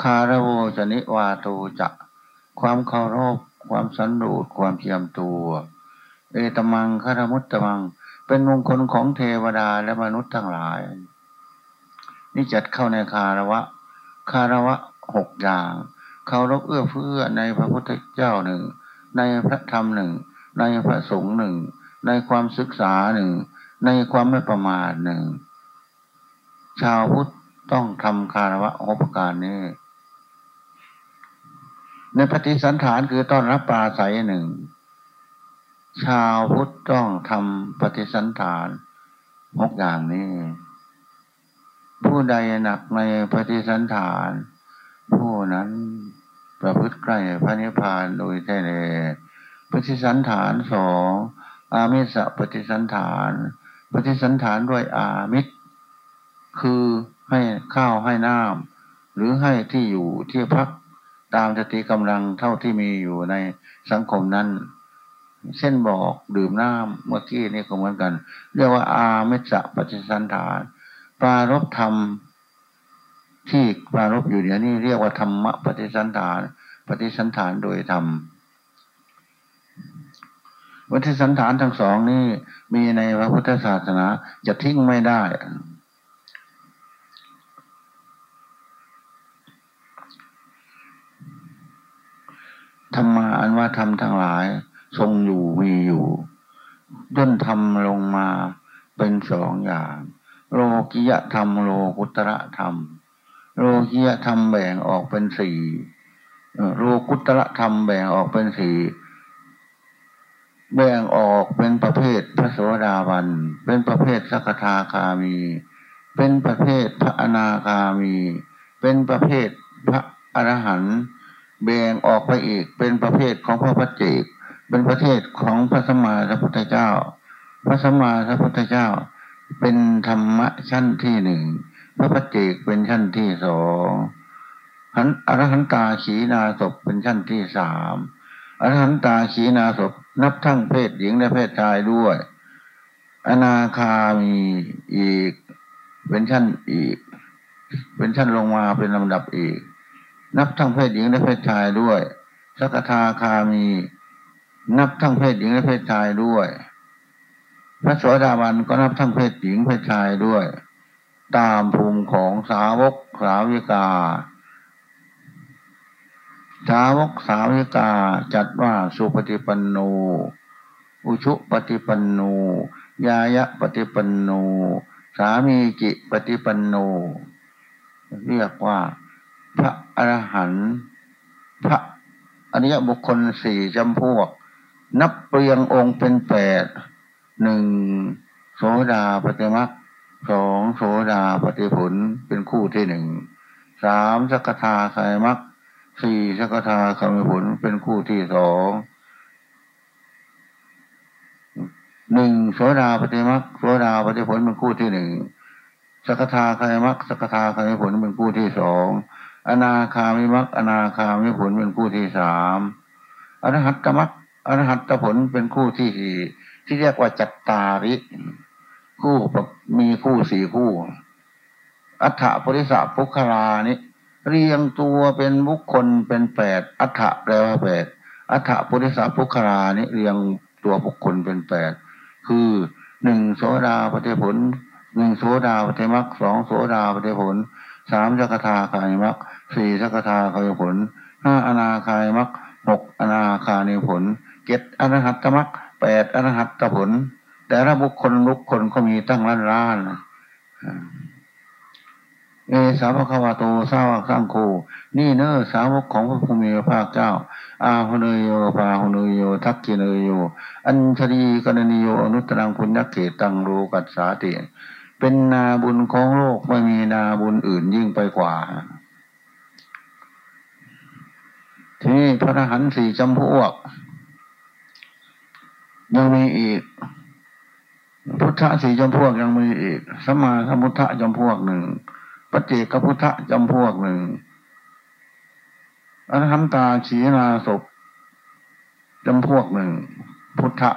คาระโวจนิวาตูจะความเคารพความสันโดษความเทียมตัว เอตมังคารมุตตมัง เป็นมงคลของเทวดาและมนุษย์ทั้งหลาย นี่จัดเข้าในคารวะ คารวะหกอย่างเคารพเอื้อเฟื้อในพระพุทธเจ้าหนึ่ง ในพระธรรมหนึ่ง ในพระสงฆ์หนึ่ง ในความศึกษาหนึ่ง ในความไม่ประมาทหนึ่ง ชาวพุทธต้องทำคารวะหกประการนี้ ในปฏิสันฐานคือต้อนรับปลาใสหนึ่ง ชาวพุทธต้องทำปฏิสันฐานหกอย่างนี้ ผู้ใดหนักในปฏิสันฐาน ผู้นั้นประพฤติใกล้พระนิพพานโดยแท้เลยปฏิสันฐานสองอามิสปฏิสันฐาน ปฏิสันฐานด้วยอามิตร คือให้ข้าวให้น้ำหรือให้ที่อยู่ที่พักตามสติกำลังเท่าที่มีอยู่ในสังคมนั้น เช่นบอกดื่มน้ำเมื่อกี้นี่ก็เหมือนกัน เรียกว่าอาเมสะปฏิสันฐาน ปรารบธรรมที่ปรารบอยู่เดี๋ยวนี้เรียกว่าธรรมะปฏิสันฐาน ปฏิสันฐานโดยธรรม วัฏสันฐานทั้งสองนี้มีในพระพุทธศาสนาจะทิ้งไม่ได้ ธรรมาอันว่าธรรมทั้งหลาย ทรงอยู่มีอยู่ย่นธรรมลงมาเป็นสองอย่าง โลกิยธรรมโลกุตระธรรม โลกิยธรรมแบ่งออกเป็นสี่โลกุตระธรรมแบ่งออกเป็นสี่ แบ่งออกเป็นประเภทพระโสดาบัน เป็นประเภทสักทาคามี เป็นประเภทพระอนาคามี เป็นประเภทพระอรหันต์แบ่งออกไปอีกเป็นประเภทของพระพัจเจก เป็นประเภทของพระสมมาสัพพุทธเจ้า พระสมมาสัพพุทธเจ้า เป็นธรรมะชั้นที่หนึ่งพระพัจเจกเป็นชั้นที่สองอรหันตาขีนาศพเป็นชั้นที่สามอรหันตาขีนาศพ นับทั้งเพศหญิงและเพศชายด้วย อนาคามีอีก เป็นชั้นอีก เป็นชั้นลงมาเป็นลำดับอีก นับทั้งเพศหญิงและเพศชายด้วย สักทาคามี นับทั้งเพศหญิงและเพศชายด้วย พระสวสดาบันก็นับทั้งเพศหญิงเพศชายด้วย ตามภูมิของสาวกสาวิกา สาวกสาวิกาจัดว่าสุปฏิปันโน อุชุปฏิปันโน ยายะปฏิปันโน สามีจิปฏิปันโน เรียกว่า พระอรหันต์พระอริยบุคคลสี่จำพวก นับเปรียงองค์เป็นแปดหนึ่งโสดาปฏิมักสองโสดาปฏิผลเป็นคู่ที่หนึ่งสามสกทาไคมัก สี่สกทาคำผลเป็นคู่ที่สองหนึ่งโสดาปฏิมักโสดาปฏิผลเป็นคู่ที่หนึ่งสกทาคามักสกทาคามิผลเป็นคู่ที่สองอนาคามิมักอนาคามิผลเป็นคู่ที่สามอรหัตตมักอรหัตตผลเป็นคู่ที่สี่ที่เรียกว่าจัตตาริคู่มีคู่สี่คู่ อัฏฐปริสัพุคลานิ เรียงตัวเป็นบุคคลเป็นแปดอัฏฐะแปลว่าแปดอัฏฐปุริสาพุครานี่เรียงตัวบุคคลเป็นแปดคือหนึ่งโสดาปฏิผลหนึ่งโสดาปฏิมักสองโสดาปฏิผลสามจักทาคายมักสี่จักทาคายผลห้าอนาคายมักหกอนาคานิผลเจ็ดอรหัตตมักแปดอรหัตตผล แต่ละบุคคลบุคคลก็มีตั้งล้านล้าน เอสาวกขวาโตสาวกสังโฆนี่เนอสาวกของพระภูมิพระเจ้า อาหุเนยโยปาหุเนยโยทักกิเนยโย อัญชลีกนนิโยอนุตรังคุณยักเกตังโลกัสสาติเป็นนาบุญของโลกไม่มีนาบุญอื่นยิ่งไปกว่า ทีนี้พระทหารสี่จำพวกยังมีอีก พุทธะสี่จำพวกยังมีอีก สมาสมุทธะจำพวกหนึ่ง ปฏิกพุทธจำพวกหนึ่งอรหันตาชีนาศพจำพวกหนึ่ง พุทธะ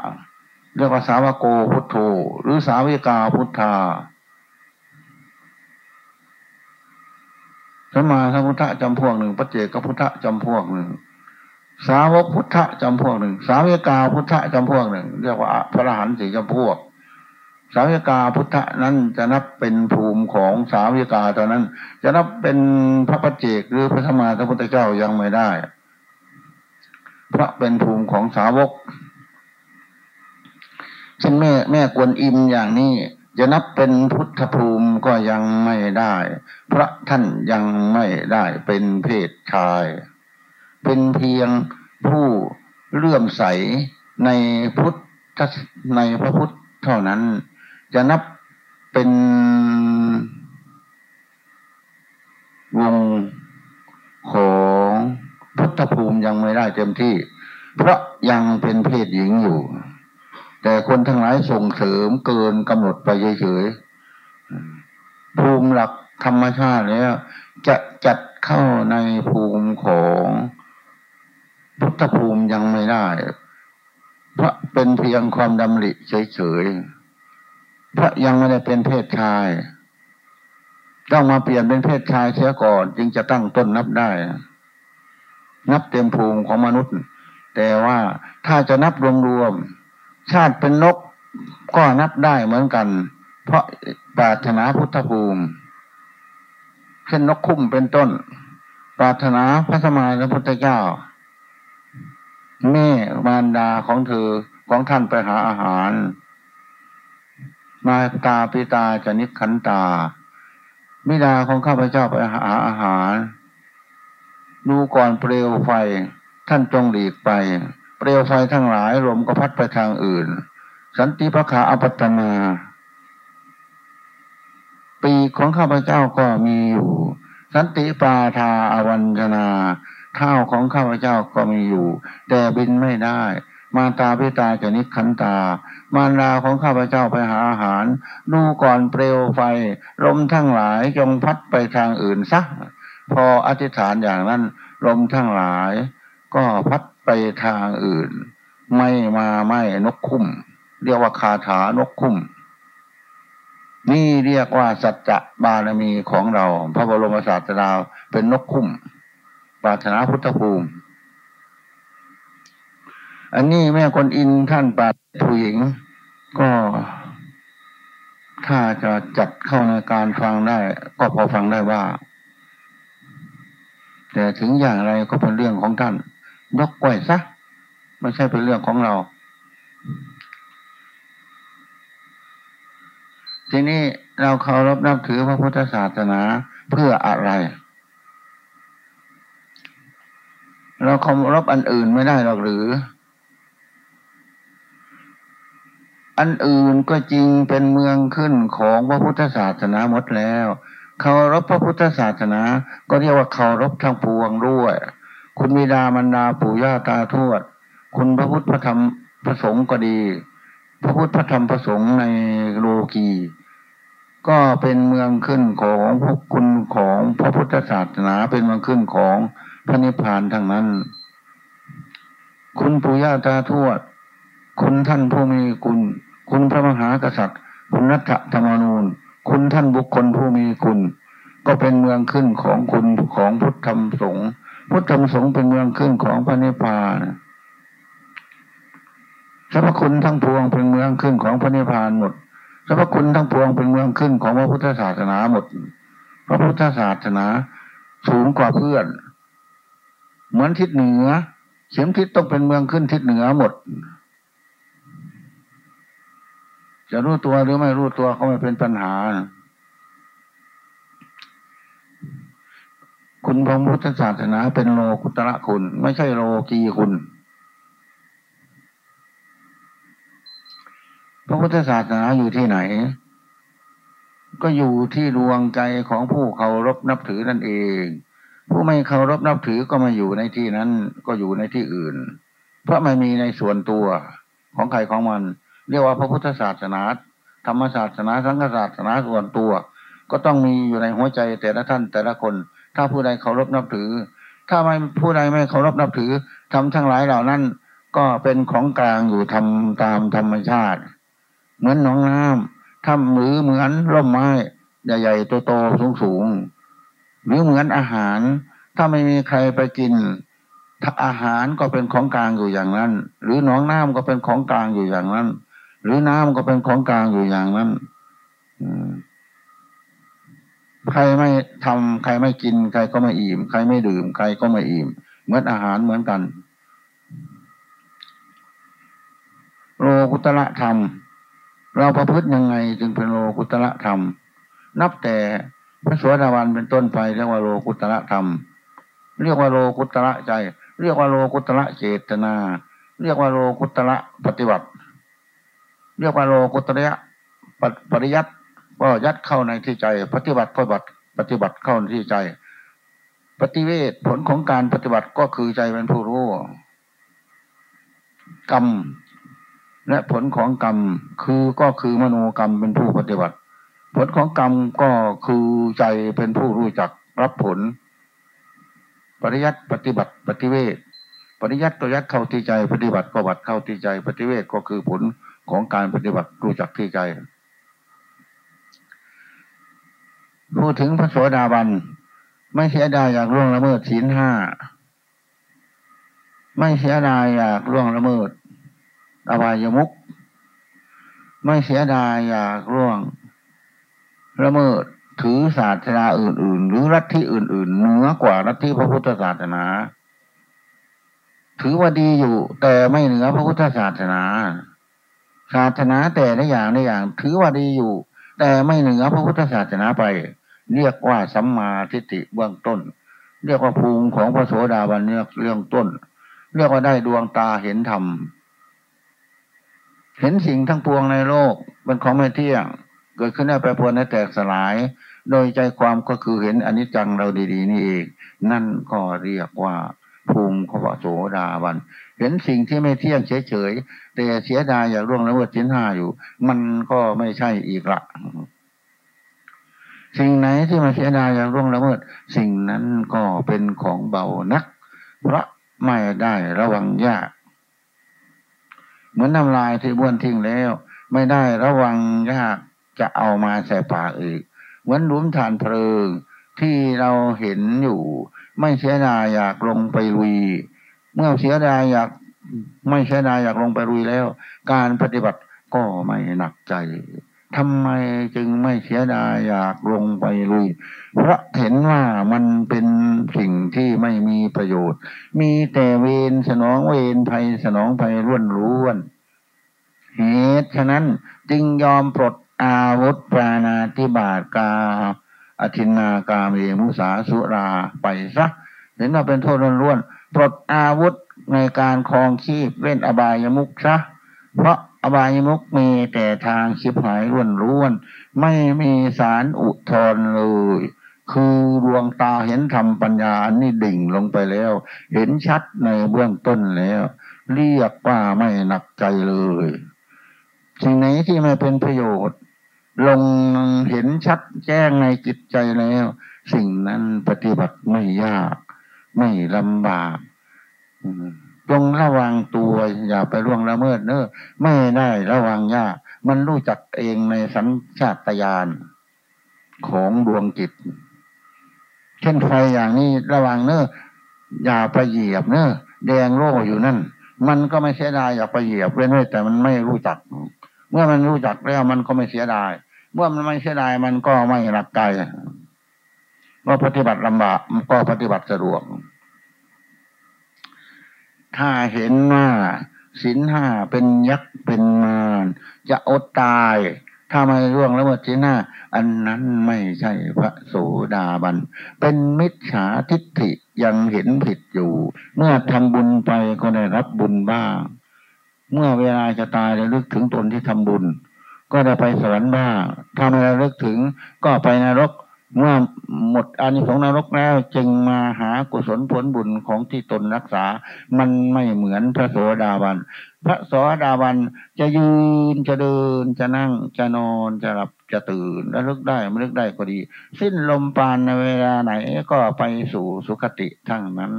เรียกว่าสาวโกพุทโธหรือสาวิกาพุทธาสมาสัมพุทธะจำพวกหนึ่งปเจกพุทธะจำพวกหนึ่ง สาวกพุทธะจำพวกหนึ่ง สาวิกาพุทธะจำพวกหนึ่ง เรียกว่าพระอรหันต์สี่จำพวก สาวิกาพุทธนั้นจะนับเป็นภูมิของสาวิกาตอนนั้น จะนับเป็นพระปัจเจกหรือพระธรรมาพระพุทธเจ้ายังไม่ได้ พระเป็นภูมิของสาวกเช่นแม่แม่กวนอิมอย่างนี้จะนับเป็นพุทธภูมิก็ยังไม่ได้ พระท่านยังไม่ได้เป็นเพศชาย เป็นเพียงผู้เลื่อมใสในพุทธในพระพุทธเท่านั้น จะนับเป็นวงของพุทธภูมิยังไม่ได้เต็มที่ เพราะยังเป็นเพศหญิงอยู่ แต่คนทั้งหลายส่งเสริมเกินกำหนดไปเฉยๆภูมิหลักธรรมชาติแล้วจะจัดเข้าในภูมิของพุทธภูมิยังไม่ได้ เพราะเป็นเพียงความดำริเฉยๆ พราะยังไม่ได้เป็นเพศชาย ต้องมาเปลี่ยนเป็นเพศชายเสียก่อน จึงจะตั้งต้นนับได้ นับเต็มภูมิของมนุษย์ แต่ว่าถ้าจะนับรวมๆชาติเป็นนกก็นับได้เหมือนกัน เพราะปรารถนาพุทธภูมิเช่นนกคุ้มเป็นต้น ปรารถนาพระสมานพุทธเจ้า แม่มารดาของเธอของท่านไปหาอาหาร มาตาปิตาจะนิขันตามิดาของข้าพเจ้าไปหาอาหารดูก่อนเปลวไฟท่านจงหลีกไป เปลวไฟทั้งหลายลมก็พัดไปทางอื่น สันติพระขาอปัตนา ปีของข้าพเจ้าก็มีอยู่ สันติปาทาอวัญชนาข้าของข้าพเจ้าก็มีอยู่ แต่บินไม่ได้ มาตาพิตาจะนิขันตา มารดาของข้าพเจ้าไปหาอาหาร ดูก่อนเปลวไฟ ลมทั้งหลายจงพัดไปทางอื่นซะพออธิษฐานอย่างนั้น ลมทั้งหลาย ก็พัดไปทางอื่น ไม่มาไม่นกคุ้ม เรียกว่าคาถานกคุ้มนี่เรียกว่าสัจจะบารมีของเรา พระบรมศาสดาเป็นนกคุ้มปรารถนาพุทธภูมิ อันนี้แม่คนอินท่านปราผู้หญิง ก็ ถ้าจะจัดเข้าในการฟังได้ ก็พอฟังได้ว่า แต่ถึงอย่างไรก็เป็นเรื่องของท่านยกไว้ซะไม่ใช่เป็นเรื่องของเรา ทีนี้เราเคารพนับถือพระพุทธศาสนาเพื่ออะไร เราเคารพอันอื่นไม่ได้หรอกหรือ อันอื่นก็จริงเป็นเมืองขึ้นของพระพุทธศาสนาหมดแล้วเคารพพระพุทธศาสนา ก็เรียกว่าเคารพทั้งปวงด้วย คุณบิดามารดาปู่ย่าตาทวด คุณพระพุทธพระธรรมพระสงฆ์ก็ดี พระพุทธพระธรรมพระสงฆ์ในโลกีก็เป็นเมืองขึ้นของพวกคุณของพระพุทธศาสนาเป็นเมืองขึ้นของพระนิพพานทั้งนั้น คุณปู่ย่าตาทวด คุณท่านผู้มีคุณ คุณพระมหากษัตริย์ คุณนัทธรรมนูญ คุณท่านบุคคลผู้มีคุณ ก็เป็นเมืองขึ้นของคุณของพุทธธรรมสงฆ์พุทธธรรมสงฆ์เป็นเมืองขึ้นของพระนิพพานสรรพคุณทั้งพวงเป็นเมืองขึ้นของพระนิพพานหมดสรรพคุณทั้งพวงเป็นเมืองขึ้นของพระพุทธศาสนาหมด พระพุทธศาสนาสูงกว่าเพื่อน เหมือนทิศเหนือ เข็มทิศต้องเป็นเมืองขึ้นทิศเหนือหมด จะรู้ตัวหรือไม่รู้ตัวก็ไม่เป็นปัญหา คุณพระพุทธศาสนาเป็นโลกุตระคุณ ไม่ใช่โลกีคุณ พระพุทธศาสนาอยู่ที่ไหน ก็อยู่ที่ดวงใจของผู้เคารพนับถือนั่นเอง ผู้ไม่เคารพนับถือก็มาอยู่ในที่นั้น ก็อยู่ในที่อื่น เพราะไม่มีในส่วนตัวของใครของมัน เรียกว่าพระพุทธศาสนา ธรรมศาสนาสังฆศาสนาส่วนตัว ก็ต้องมีอยู่ในหัวใจแต่ละท่านแต่ละคน ถ้าผู้ใดเคารพนับถือ ถ้าไม่ผู้ใดไม่เคารพนับถือทำทั้งหลายเหล่านั้น ก็เป็นของกลางอยู่ทำตามธรรมชาติ เหมือนหนองน้ำทำหรือเหมือนร่มไม้ใหญ่ๆโตๆสูงๆหรือเหมือนอาหาร ถ้าไม่มีใครไปกินอาหารก็เป็นของกลางอยู่อย่างนั้น หรือหนองน้ำก็เป็นของกลางอยู่อย่างนั้น หรือน้ำก็เป็นของกลางอยู่อย่างนั้นใครไม่ทำใครไม่กิน ใครก็ไม่อิ่ม ใครไม่ดื่ม ใครก็ไม่อิ่ม เหมือนอาหารเหมือนกันโลกุตละธรรม เราประพฤติยังไงจึงเป็นโลกุตละธรรม นับแต่พระสวสดาวันเป็นต้นไปเรียกว่าโลกุตระธรรม เรียกว่าโลกุตระใจ เรียกว่าโลกุตระเจตนา เรียกว่าโลกุตระปฏิบัติ เรียกว่าโลกุตระปริยัติก็ยัดเข้าในที่ใจ ปฏิบัติปฏิบัติปฏิบัติเข้าในที่ใจ ปฏิเวทผลของการปฏิบัติก็คือใจเป็นผู้รู้กรรม และผลของกรรมคือก็คือมโนกรรมเป็นผู้ปฏิบัติ ผลของกรรมก็คือใจเป็นผู้รู้จักรับผล ปริยัติปฏิบัติ ปฏิเวทปริยัติก็ยัดเข้าที่ใจ ปฏิบัติก็บัติเข้าที่ใจ ปฏิเวทก็คือผล ของการปฏิบัติรู้จักที่ใจพูดถึงพระโสดาบัน ไม่เสียดายอยากร่วงละเมิดศีลห้าไม่เสียดายอยากล่วงละเมิดอบายมุกไม่เสียดายอยากล่วงละเมิดถือศาสนาอื่น ๆ หรือรัฐที่อื่น ๆ เหนือกว่ารัฐที่พระพุทธศาสนา ถือว่าดีอยู่ แต่ไม่เหนือพระพุทธศาสนา ศาสนาแต่ละอย่างในอย่าง ถือว่าดีอยู่ แต่ไม่เหนือพระพุทธศาสนาไป เรียกว่าสัมมาทิฏฐิเบื้องต้น เรียกว่าภูมิของพระโสดาบันเรียกเรื่องต้น เรียกว่าได้ดวงตาเห็นธรรมเห็นสิ่งทั้งปวงในโลกเป็นของไม่เที่ยง เกิดขึ้นได้แปรปรวนและแตกสลาย โดยใจความก็คือเห็นอนิจจังเราดี ๆ นี่เอง นั่นก็เรียกว่าภูมิขวโสดาบัน เห็นสิ่งที่ไม่เที่ยงเฉยๆแต่เสียดายอยากร่วงละเมิดสินห้าอยู่ มันก็ไม่ใช่อีกละสิ่งไหนที่มาเสียดายอยากร่วงละเมิด สิ่งนั้นก็เป็นของเบานัก เพราะไม่ได้ระวังยาก เหมือนน้ำลายที่บ้วนทิ้งแล้ว ไม่ได้ระวังยากจะเอามาใส่ปากอีก เหมือนลุมฐานเพลิงที่เราเห็นอยู่ ไม่เสียดายอยากลงไปลุย เมื่อเสียดายอยากไม่เสียดายอยากลงไปลุยแล้ว การปฏิบัติก็ไม่หนักใจทำไมจึงไม่เสียดายอยากลงไปลุย เพราะเห็นว่ามันเป็นสิ่งที่ไม่มีประโยชน์ มีแต่เวรสนองเวรภัยสนองภัยร่วนร้วน เหตุฉะนั้นจึงยอมปลดอาวุธปราณาธิบาตกาอธินากาเมมุสาสุราไปซะเห็นว่าเป็นโทษล้วนๆ ปลดอาวุธในการครองชีพเว้นอบายมุกซะเพราะอบายมุกมีแต่ทางชิบหายล้วนล้วน ไม่มีสารอุทธรเลย คือดวงตาเห็นธรรมปัญญาอันี่ดิ่งลงไปแล้ว เห็นชัดในเบื้องต้นแล้ว เรียกว่าไม่หนักใจเลย สิ่งไหนที่ไม่เป็นประโยชน์ ลงเห็นชัดแจ้งในจิตใจแล้ว สิ่งนั้นปฏิบัติไม่ยาก ไม่ลำบากจงระวังตัวอย่าไปล่วงละเมิดเนอไม่ได้ระวังยากมันรู้จักเองในสัญชาตญาณของดวงจิต เช่นไฟอย่างนี้ระวังเนออย่าไปเหยียบเนอแดงโล่อยู่นั่น มันก็ไม่เสียดายอย่าไปเหยียบเว้นไว้แต่มันไม่รู้จัก เมื่อมันรู้จักแล้วมันก็ไม่เสียดาย เมื่อมันไม่เสียดายมันก็ไม่หลักใจ ว่าปฏิบัติลำบากก็ปฏิบัติสะดวก ถ้าเห็นว่าสินห้าเป็นยักษ์เป็นมารจะอดตาย ถ้าไม่ร่วงแล้วเมิดสินห้าอันนั้นไม่ใช่พระโสดาบัน เป็นมิจฉาทิฏฐิยังเห็นผิดอยู่ เมื่อทำบุญไปก็ได้รับบุญบ้าง เมื่อเวลาจะตายระลึกถึงตนที่ทำบุญ ก็ได้ไปสวรรค์บ้างถ้าไม่ระลึกถึงก็ไปนรก เมื่อหมดอานิสงส์นรกแล้วจึงมาหากุศลผลบุญของที่ตนรักษา มันไม่เหมือนพระโสดาบัน พระโสดาบันจะยืนจะเดินจะนั่งจะนอนจะหลับจะตื่นระลึกได้ไม่ลึกได้ก็ดี สิ้นลมปานในเวลาไหนก็ไปสู่สุคติทั้งนั้น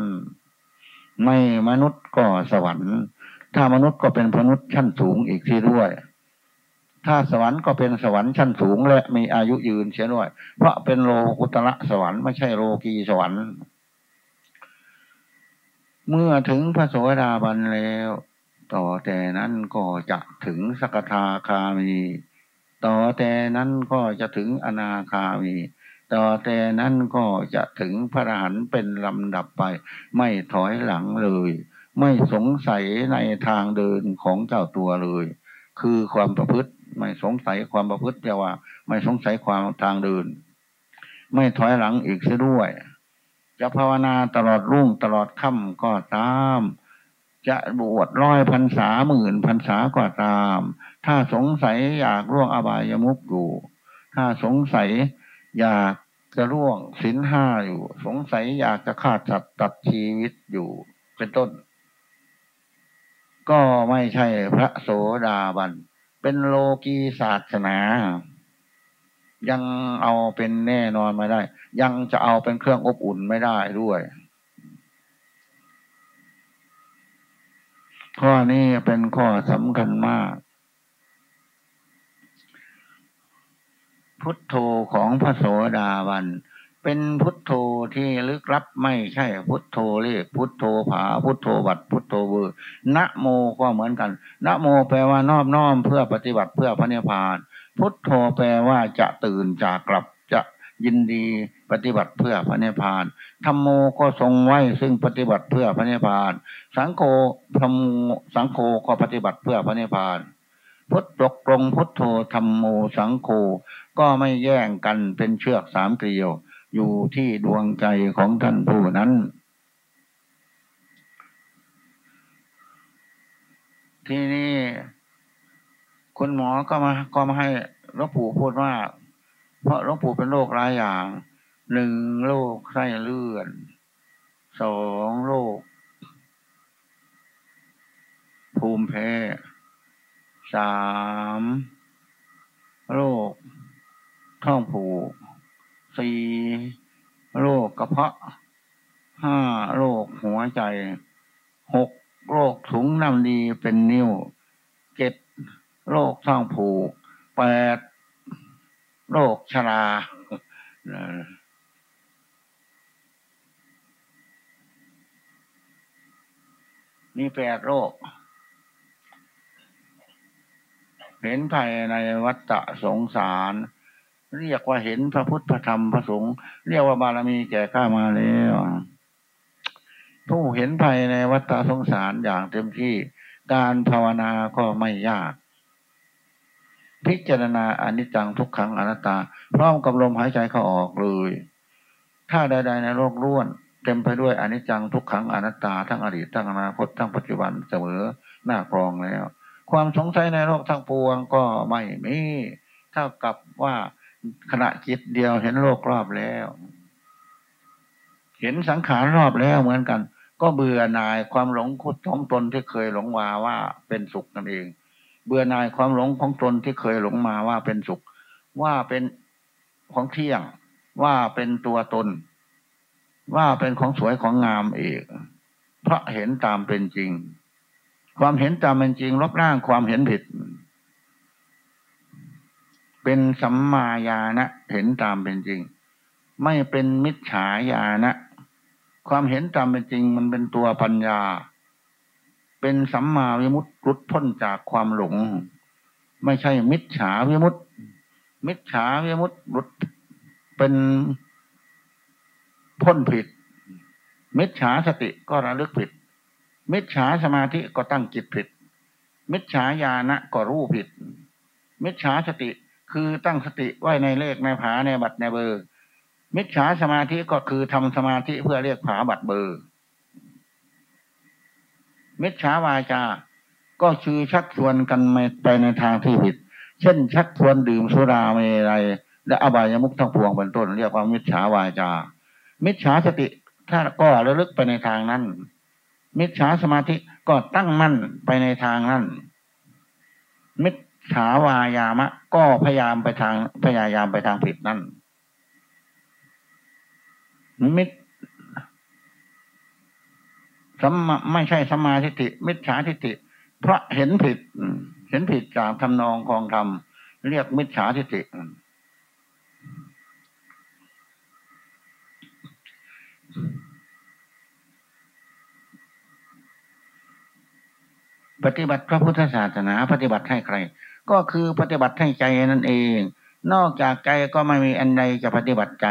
ไม่มนุษย์ก็สวรรค์ ถ้ามนุษย์ก็เป็นมนุษย์ชั้นสูงอีกที่ด้วย ถ้าสวรรค์ก็เป็นสวรรค์ชั้นสูงและมีอายุยืนเสียด้วย เพราะเป็นโลกุตระสวรรค์ไม่ใช่โลกีสวรรค์ เมื่อถึงพระโสดาบันแล้ว ต่อแต่นั้นก็จะถึงสกทาคามี ต่อแต่นั้นก็จะถึงอนาคามีต่อแต่นั้นก็จะถึงพระหันเป็นลำดับไป ไม่ถอยหลังเลย ไม่สงสัยในทางเดินของเจ้าตัวเลย คือความประพฤติ ไม่สงสัยความประพฤติเรียกว่า ไม่สงสัยความทางเดิน ไม่ถอยหลังอีกเสียด้วย จะภาวนาตลอดรุ่งตลอดค่ำก็ตาม จะบวชร้อยพันษาหมื่นพันษาก็ตาม ถ้าสงสัยอยากร่วงอบายมุกอยู่ ถ้าสงสัยอยากจะร่วงสินห้าอยู่ สงสัยอยากจะฆ่าสัตว์ตัดชีวิตอยู่เป็นต้น ก็ไม่ใช่พระโสดาบัน เป็นโลกีศาสนา ยังเอาเป็นแน่นอนไม่ได้ ยังจะเอาเป็นเครื่องอบอุ่นไม่ได้ด้วยข้อนี้เป็นข้อสำคัญมาก พุทโธของพระโสดาบัน เป็นพุทโธที่ลึกลับไม่ใช่ พุทโธเลขพุทโธผาพุทโธบัตพุทโธเวอร์นะโมก็เหมือนกันนะโมแปลว่านอบน้อมเพื่อปฏิบัติเพื่อพระนิพพาน พุทโธแปลว่าจะตื่นจากกลับจะยินดีปฏิบัติเพื่อพระนิพพานธรรมโมก็ทรงไว้ซึ่งปฏิบัติเพื่อพระนิพพาน สังโฆธรรมสังโฆก็ปฏิบัติเพื่อพระนิพพานพุทธกลงพุทโธธรรมโมสังโฆก็ไม่แย่งกันเป็นเชือกสามเกลียว อยู่ที่ดวงใจของท่านผู้นั้น ทีนี้คุณหมอก็มาก็มาให้หลวงปู่พูดว่า เพราะหลวงปู่เป็นโรคหลายอย่างหนึ่งโรคไส้เลื่อนสองโรคภูมิแพ้สามโรคท้องผูก สี่โรคกระเพาะห้าโรคหัวใจหกโรคถุงน้ำดีเป็นนิ้วเจ็ดโรคท้องผูกแปดโรคชรานี่แปดโรค เห็นภายในวัฏสงสาร เรียกว่าเห็นพระพุทธพระธรรมพระสงฆ์เรียกว่าบารมีแก่ข้ามาแล้วผู้เห็นภายในวัฏสงสารอย่างเต็มที่การภาวนาก็ไม่ยาก พิจารณาอนิจจังทุกขังอนัตตา พร้อมกับลมหายใจเข้าออกเลยถ้าใดๆในโลกล้วน เต็มไปด้วยอนิจจังทุกขังอนัตตาทั้งอดีตทั้งอนาคตทั้งปัจจุบันเสมอหน้ากรองแล้ว ความสงสัยในโลกทั้งปวงก็ไม่มี เท่ากับว่า ขณะจิตเดียวเห็นโลกรอบแล้ว เห็นสังขารรอบแล้วเหมือนกัน ก็เบื่อหน่ายความหลงคุดท้องตนที่เคยหลงมาว่าเป็นสุขนั่นเอง เบื่อหน่ายความหลงของตนที่เคยหลงมาว่าเป็นสุข ว่าเป็นของเที่ยง ว่าเป็นตัวตน ว่าเป็นของสวยของงามเอกเพราะเห็นตามเป็นจริง ความเห็นตามเป็นจริงลบล้างความเห็นผิด เป็นสัมมาญาณะเห็นตามเป็นจริง ไม่เป็นมิจฉาญาณะความเห็นตามเป็นจริงมันเป็นตัวปัญญา เป็นสัมมาวิมุตติรุดพ้นจากความหลง ไม่ใช่มิจฉาวิมุตติ มิจฉาวิมุตติรุดเป็นพ้นผิด มิจฉาสติก็ระลึกผิด มิจฉาสมาธิก็ตั้งจิตผิด มิจฉาญาณะก็รู้ผิด มิจฉาสติ คือตั้งสติไว้ในเลขในผาในบัตรในเบอร์ มิจฉาสมาธิก็คือทำสมาธิเพื่อเรียกผาบัตรเบอร์ มิจฉาวาจา ก็คือชักชวนกันไปในทางที่ผิด เช่น ชักชวนดื่มสุราเมรัยและอบายมุขทั้งพวงเป็นต้นเรียกว่ามิจฉาวาจา มิจฉาสติถ้าก็ระลึกไปในทางนั้น มิจฉาสมาธิก็ตั้งมั่นไปในทางนั้นมิจ ฉาวายามะ ก็พยายามไปทางพยายามไปทางผิดนั่นมิตรสมไม่ใช่สมาธิิมิจฉาทิฏฐิเพราะเห็นผิด เห็นผิดจากทำนองคองธรรมเรียกมิจฉาทิฏฐิปฏิบัติพระพุทธศาสนา ปฏิบัติให้ใคร ก็คือปฏิบัติให้ใจนั่นเอง นอกจากใจก็ไม่มีอันใดจะปฏิบัติใจ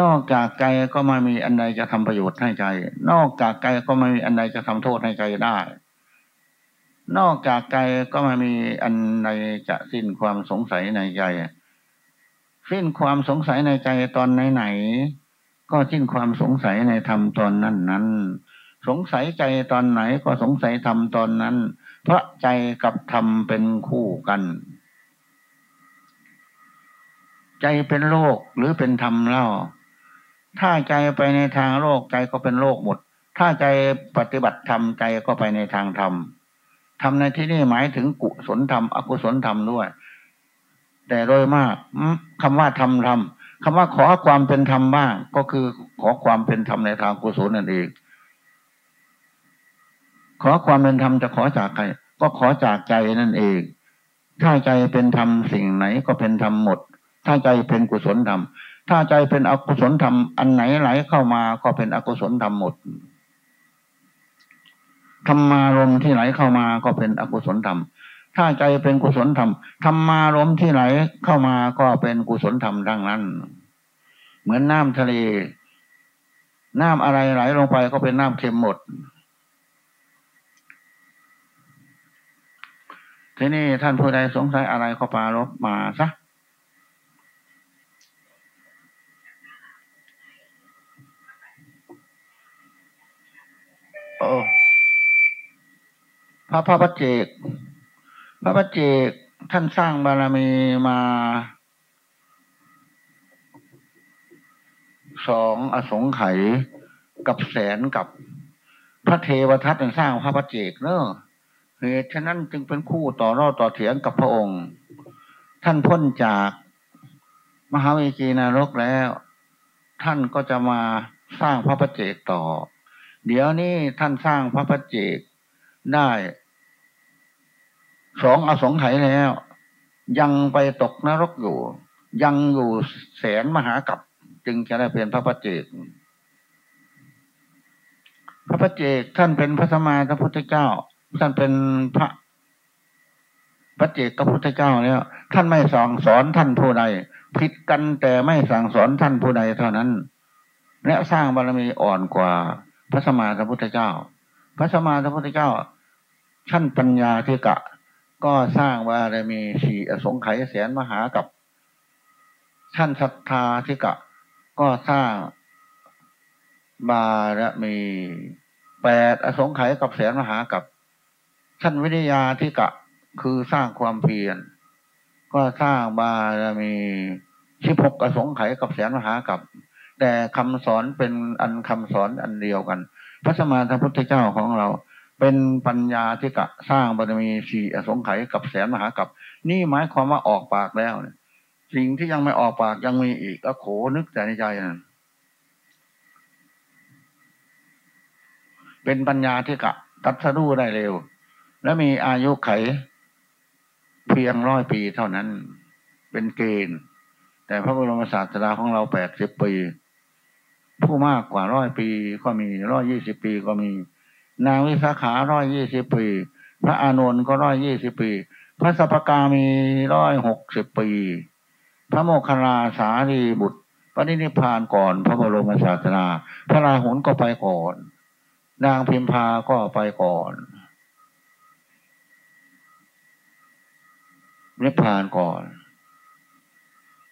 นอกจากใจก็ไม่มีอันใดจะทำประโยชน์ให้ใจ นอกจากใจก็ไม่มีอันใดจะทำโทษให้ใจได้ นอกจากใจก็ไม่มีอันใดจะสิ้นความสงสัยในใจ สิ้นความสงสัยในใจตอนไหนๆก็สิ้นความสงสัยในธรรมตอนนั้นนั้นสงสัยใจตอนไหนก็สงสัยธรรมตอนนั้น เพราะใจกับธรรมเป็นคู่กัน ใจเป็นโลกหรือเป็นธรรมเล่า ถ้าใจไปในทางโลกใจก็เป็นโลกหมด ถ้าใจปฏิบัติธรรมใจก็ไปในทางธรรมธรรมในที่นี้หมายถึงกุศลธรรมอกุศลธรรมด้วย แต่โดยมากคำว่าธรรมธรรมคำว่าขอความเป็นธรรมบ้าง ก็คือขอความเป็นธรรมในทางกุศลนั่นเอง ขอความเป็นธรรมจะขอจากใครก็ขอจากใจนั่นเอง ถ้าใจเป็นธรรมสิ่งไหนก็เป็นธรรมหมด ถ้าใจเป็นกุศลธรรม ถ้าใจเป็นอกุศลธรรม อันไหนไหลเข้ามาก็เป็นอกุศลธรรมหมดธรรมารมที่ไหลเข้ามาก็เป็นอกุศลธรรม ถ้าใจเป็นกุศลธรรมธรรมารมที่ไหลเข้ามาก็เป็นกุศลธรรมดังนั้น เหมือนน้ำทะเล น้ำอะไรไหลลงไปก็เป็นน้ำเค็มหมด ทีนี้ท่านผู้ใดสงสัยอะไรก็ปารบมาซะโอ้พระพระปัจเจก พระปัจเจกท่านสร้างบารมีมาสองอสงไขยกับแสนกับพระเทวทัตสร้างพระปัจเจกเนอะ เหตุฉะนั้นจึงเป็นคู่ต่อรอดต่อเถียงกับพระองค์ ท่านพ้นจากมหาวิจีนารกแล้ว ท่านก็จะมาสร้างพระปัจเจกต่อ เดี๋ยวนี้ท่านสร้างพระปัจเจกได้สองอสงไขยแล้ว ยังไปตกนรกอยู่ ยังอยู่แสนมหากับจึงจะได้เป็นพระปัจเจก พระปัจเจกท่านเป็นพระสมมาพระพุทธเจ้า ท่านเป็นพระปัจเจกพระพุทธเจ้าแล้วท่านไม่สั่งสอนท่านผู้ใดผิดกันแต่ไม่สั่งสอนท่านผู้ใดเท่านั้น และสร้างบารมีอ่อนกว่าพระสมมาพระพุทธเจ้า พระสมมาพระพุทธเจ้าท่านปัญญาธิกะ ก็สร้างบารมีสี่อสงไขยแสนมหากับท่านศรัทธาธิกะ ก็สร้างบารมีแปดอสงไขยกับแสนมหากับ ท่านวิทยาธิกะคือสร้างความเพียรก็สร้างบารมีชิพกอสงไขยกับแสนมหากับแต่คำสอนเป็นอันคำสอนอันเดียวกัน พระสมมาสัมพุทธเจ้าของเรา เป็นปัญญาที่กะสร้างบารมีสี่อสงไขยกับแสนมหากับนี่หมายความว่าออกปากแล้วเนี่ยสิ่งที่ยังไม่ออกปากยังมีอีกก็โขนึกแต่ในใจนะเป็นปัญญาที่กะตัดสะดูได้เร็ว และมีอายุไข เพียงร้อยปีเท่านั้น เป็นเกณฑ์ แต่พระบรมศาสดาของเราแปดสิบปี ผู้มากกว่าร้อยปีก็มีร้อยยี่สิบปีก็มี นางวิสาขาร้อยยี่สิบปี พระอานนท์ก็ร้อยยี่สิบปี พระสัพกามีร้อยหกสิบปี พระโมคคัลลาสารีบุตรปฏินิพานก่อนพระบรมศาสนาพระราหุลก็ไปก่อน นางพิมพาก็ไปก่อน นิพพานก่อน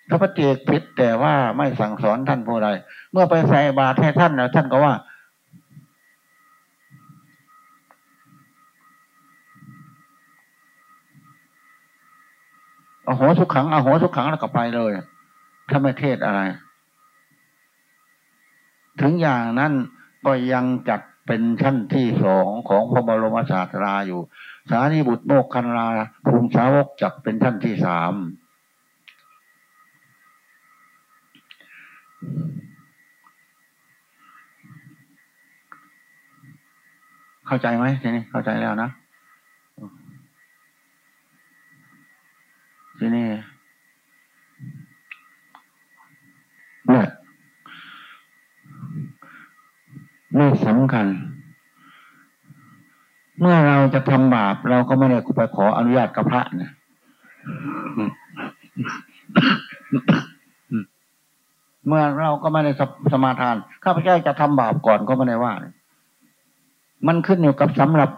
พระปฏิเจกพิษแต่ว่าไม่สั่งสอนท่านผู้ใดเมื่อไปใส่บาตรให้ท่านนะท่านก็ว่า อโหสุขังอโหสุขังแล้วก็ไปเลยถ้าไม่เทศอะไร ถึงอย่างนั้นก็ยังจัดเป็นชั้นที่สองของพระบรมศาสดาอยู่ สารีบุตรโมกคันลาภูมิสาวกจัดเป็นชั้นที่สามเข้าใจไหมทีนี้เข้าใจแล้วนะทีนี้เนี่ยนี่สำคัญ เมื่อเราจะทำบาปเราก็ไม่ได้ไปขออนุญาตกับพระเนี่ยเมื่อเราก็ไม่ได้สมาทานข้าพเจ้าจะทำบาปก่อนก็ไม่ได้ว่า มันขึ้นอยู่กับสำหรับ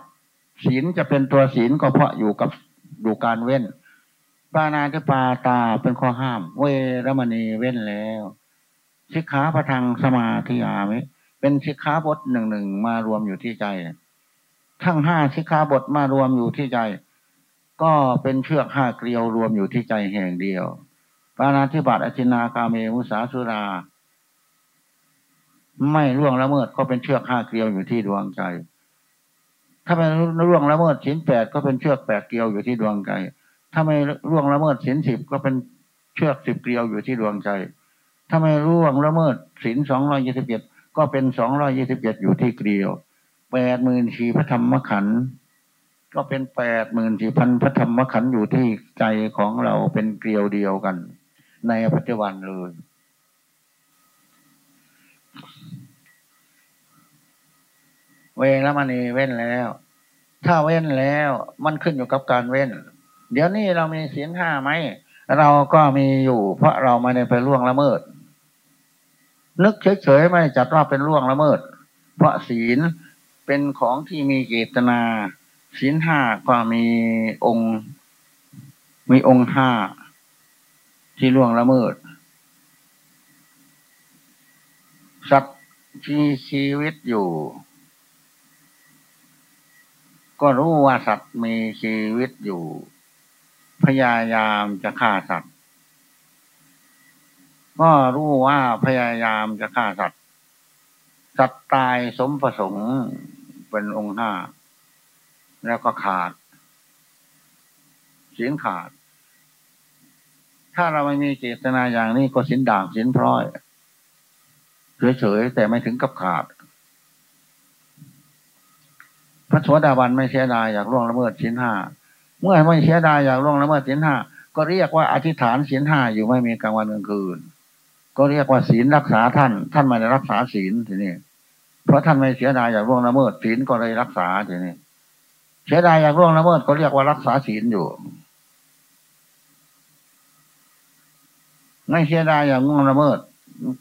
ศีลจะเป็นตัวศีลก็เพราะอยู่กับอยู่การเว้นปานาทิปาตาเป็นข้อห้าม เวรมณีเว้นแล้วสิกขาพระทางสมาธิยามิเป็นสิกขาบทหนึ่งหนึ่งมารวมอยู่ที่ใจ ทั้งห้าสิกขาบทมารวมอยู่ที่ใจ ก็เป็นเชือกห้าเกลียวรวมอยู่ที่ใจแห่งเดียวปานาธิบาตอจินากาเมมุสาสุรา ไม่ล่วงละเมิดก็เป็นเชือกห้าเกลียวอยู่ที่ดวงใจ ถ้าไม่ล่วงละเมิดสินแปดก็เป็นเชือกแปดเกลียวอยู่ที่ดวงใจ ถ้าไม่ร่วงละเมิดศีลสิบก็เป็นเชือกสิบเกลียวอยู่ที่ดวงใจ ถ้าไม่ร่วงละเมิดศีลสองร้อยยี่สิบเจ็ดก็เป็นสองร้อยยี่สิบเจ็ดอยู่ที่เกลียว แปดหมื่นสี่พระธรรมขันธ์ก็เป็นแปดหมื่นสี่พันพระธรรมขันธ์อยู่ที่ใจของเราเป็นเกลียวเดียวกัน ในปัจจุบันเลยเวลรมันเว้นแล้ว ถ้าเว้นแล้วมันขึ้นอยู่กับการเว้น เดี๋ยวนี้เรามีศีลห้าไหม เราก็มีอยู่ เพราะเราไม่ได้ไปล่วงละเมิด นึกเฉยๆไม่จัดว่าเป็นล่วงละเมิด เพราะศีล เป็นของที่มีเจตนาศีลห้าก็มีองค์ มีองค์ห้าที่ล่วงละเมิด สัตว์ที่ชีวิตอยู่ ก็รู้ว่าสัตว์มีชีวิตอยู่ พยายามจะฆ่าสัตว์ ก็รู้ว่าพยายามจะฆ่าสัตว์ สัตว์ตายสมประสงค์ เป็นองค์ห้า แล้วก็ขาดศีลขาด ถ้าเราไม่มีเจตนาอย่างนี้ก็สินด่างสินพร้อยเฉยๆแต่ไม่ถึงกับขาด พระสวสดาบันไม่เสียดายอยากล่วงละเมิดสินห้าเมื่อไม่เสียดายอยากล่วงละเมิดสินห้าก็เรียกว่าอธิษฐานสินห้าอยู่ไม่มีกลางวันกลางคืน ก็เรียกว่าศีลรักษาท่าน ท่านไม่ได้รักษาศีลทีนี้ เพราะท่านไม่เสียดายอยากล่วงละเมิดศีลก็เลยรักษาทีนี้เสียดายอยากล่วงละเมิดก็เรียกว่ารักษาศีลอยู่ ไม่เสียดายอย่างล่วงละเมิด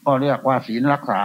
ก็เรียกว่าศีลรักษา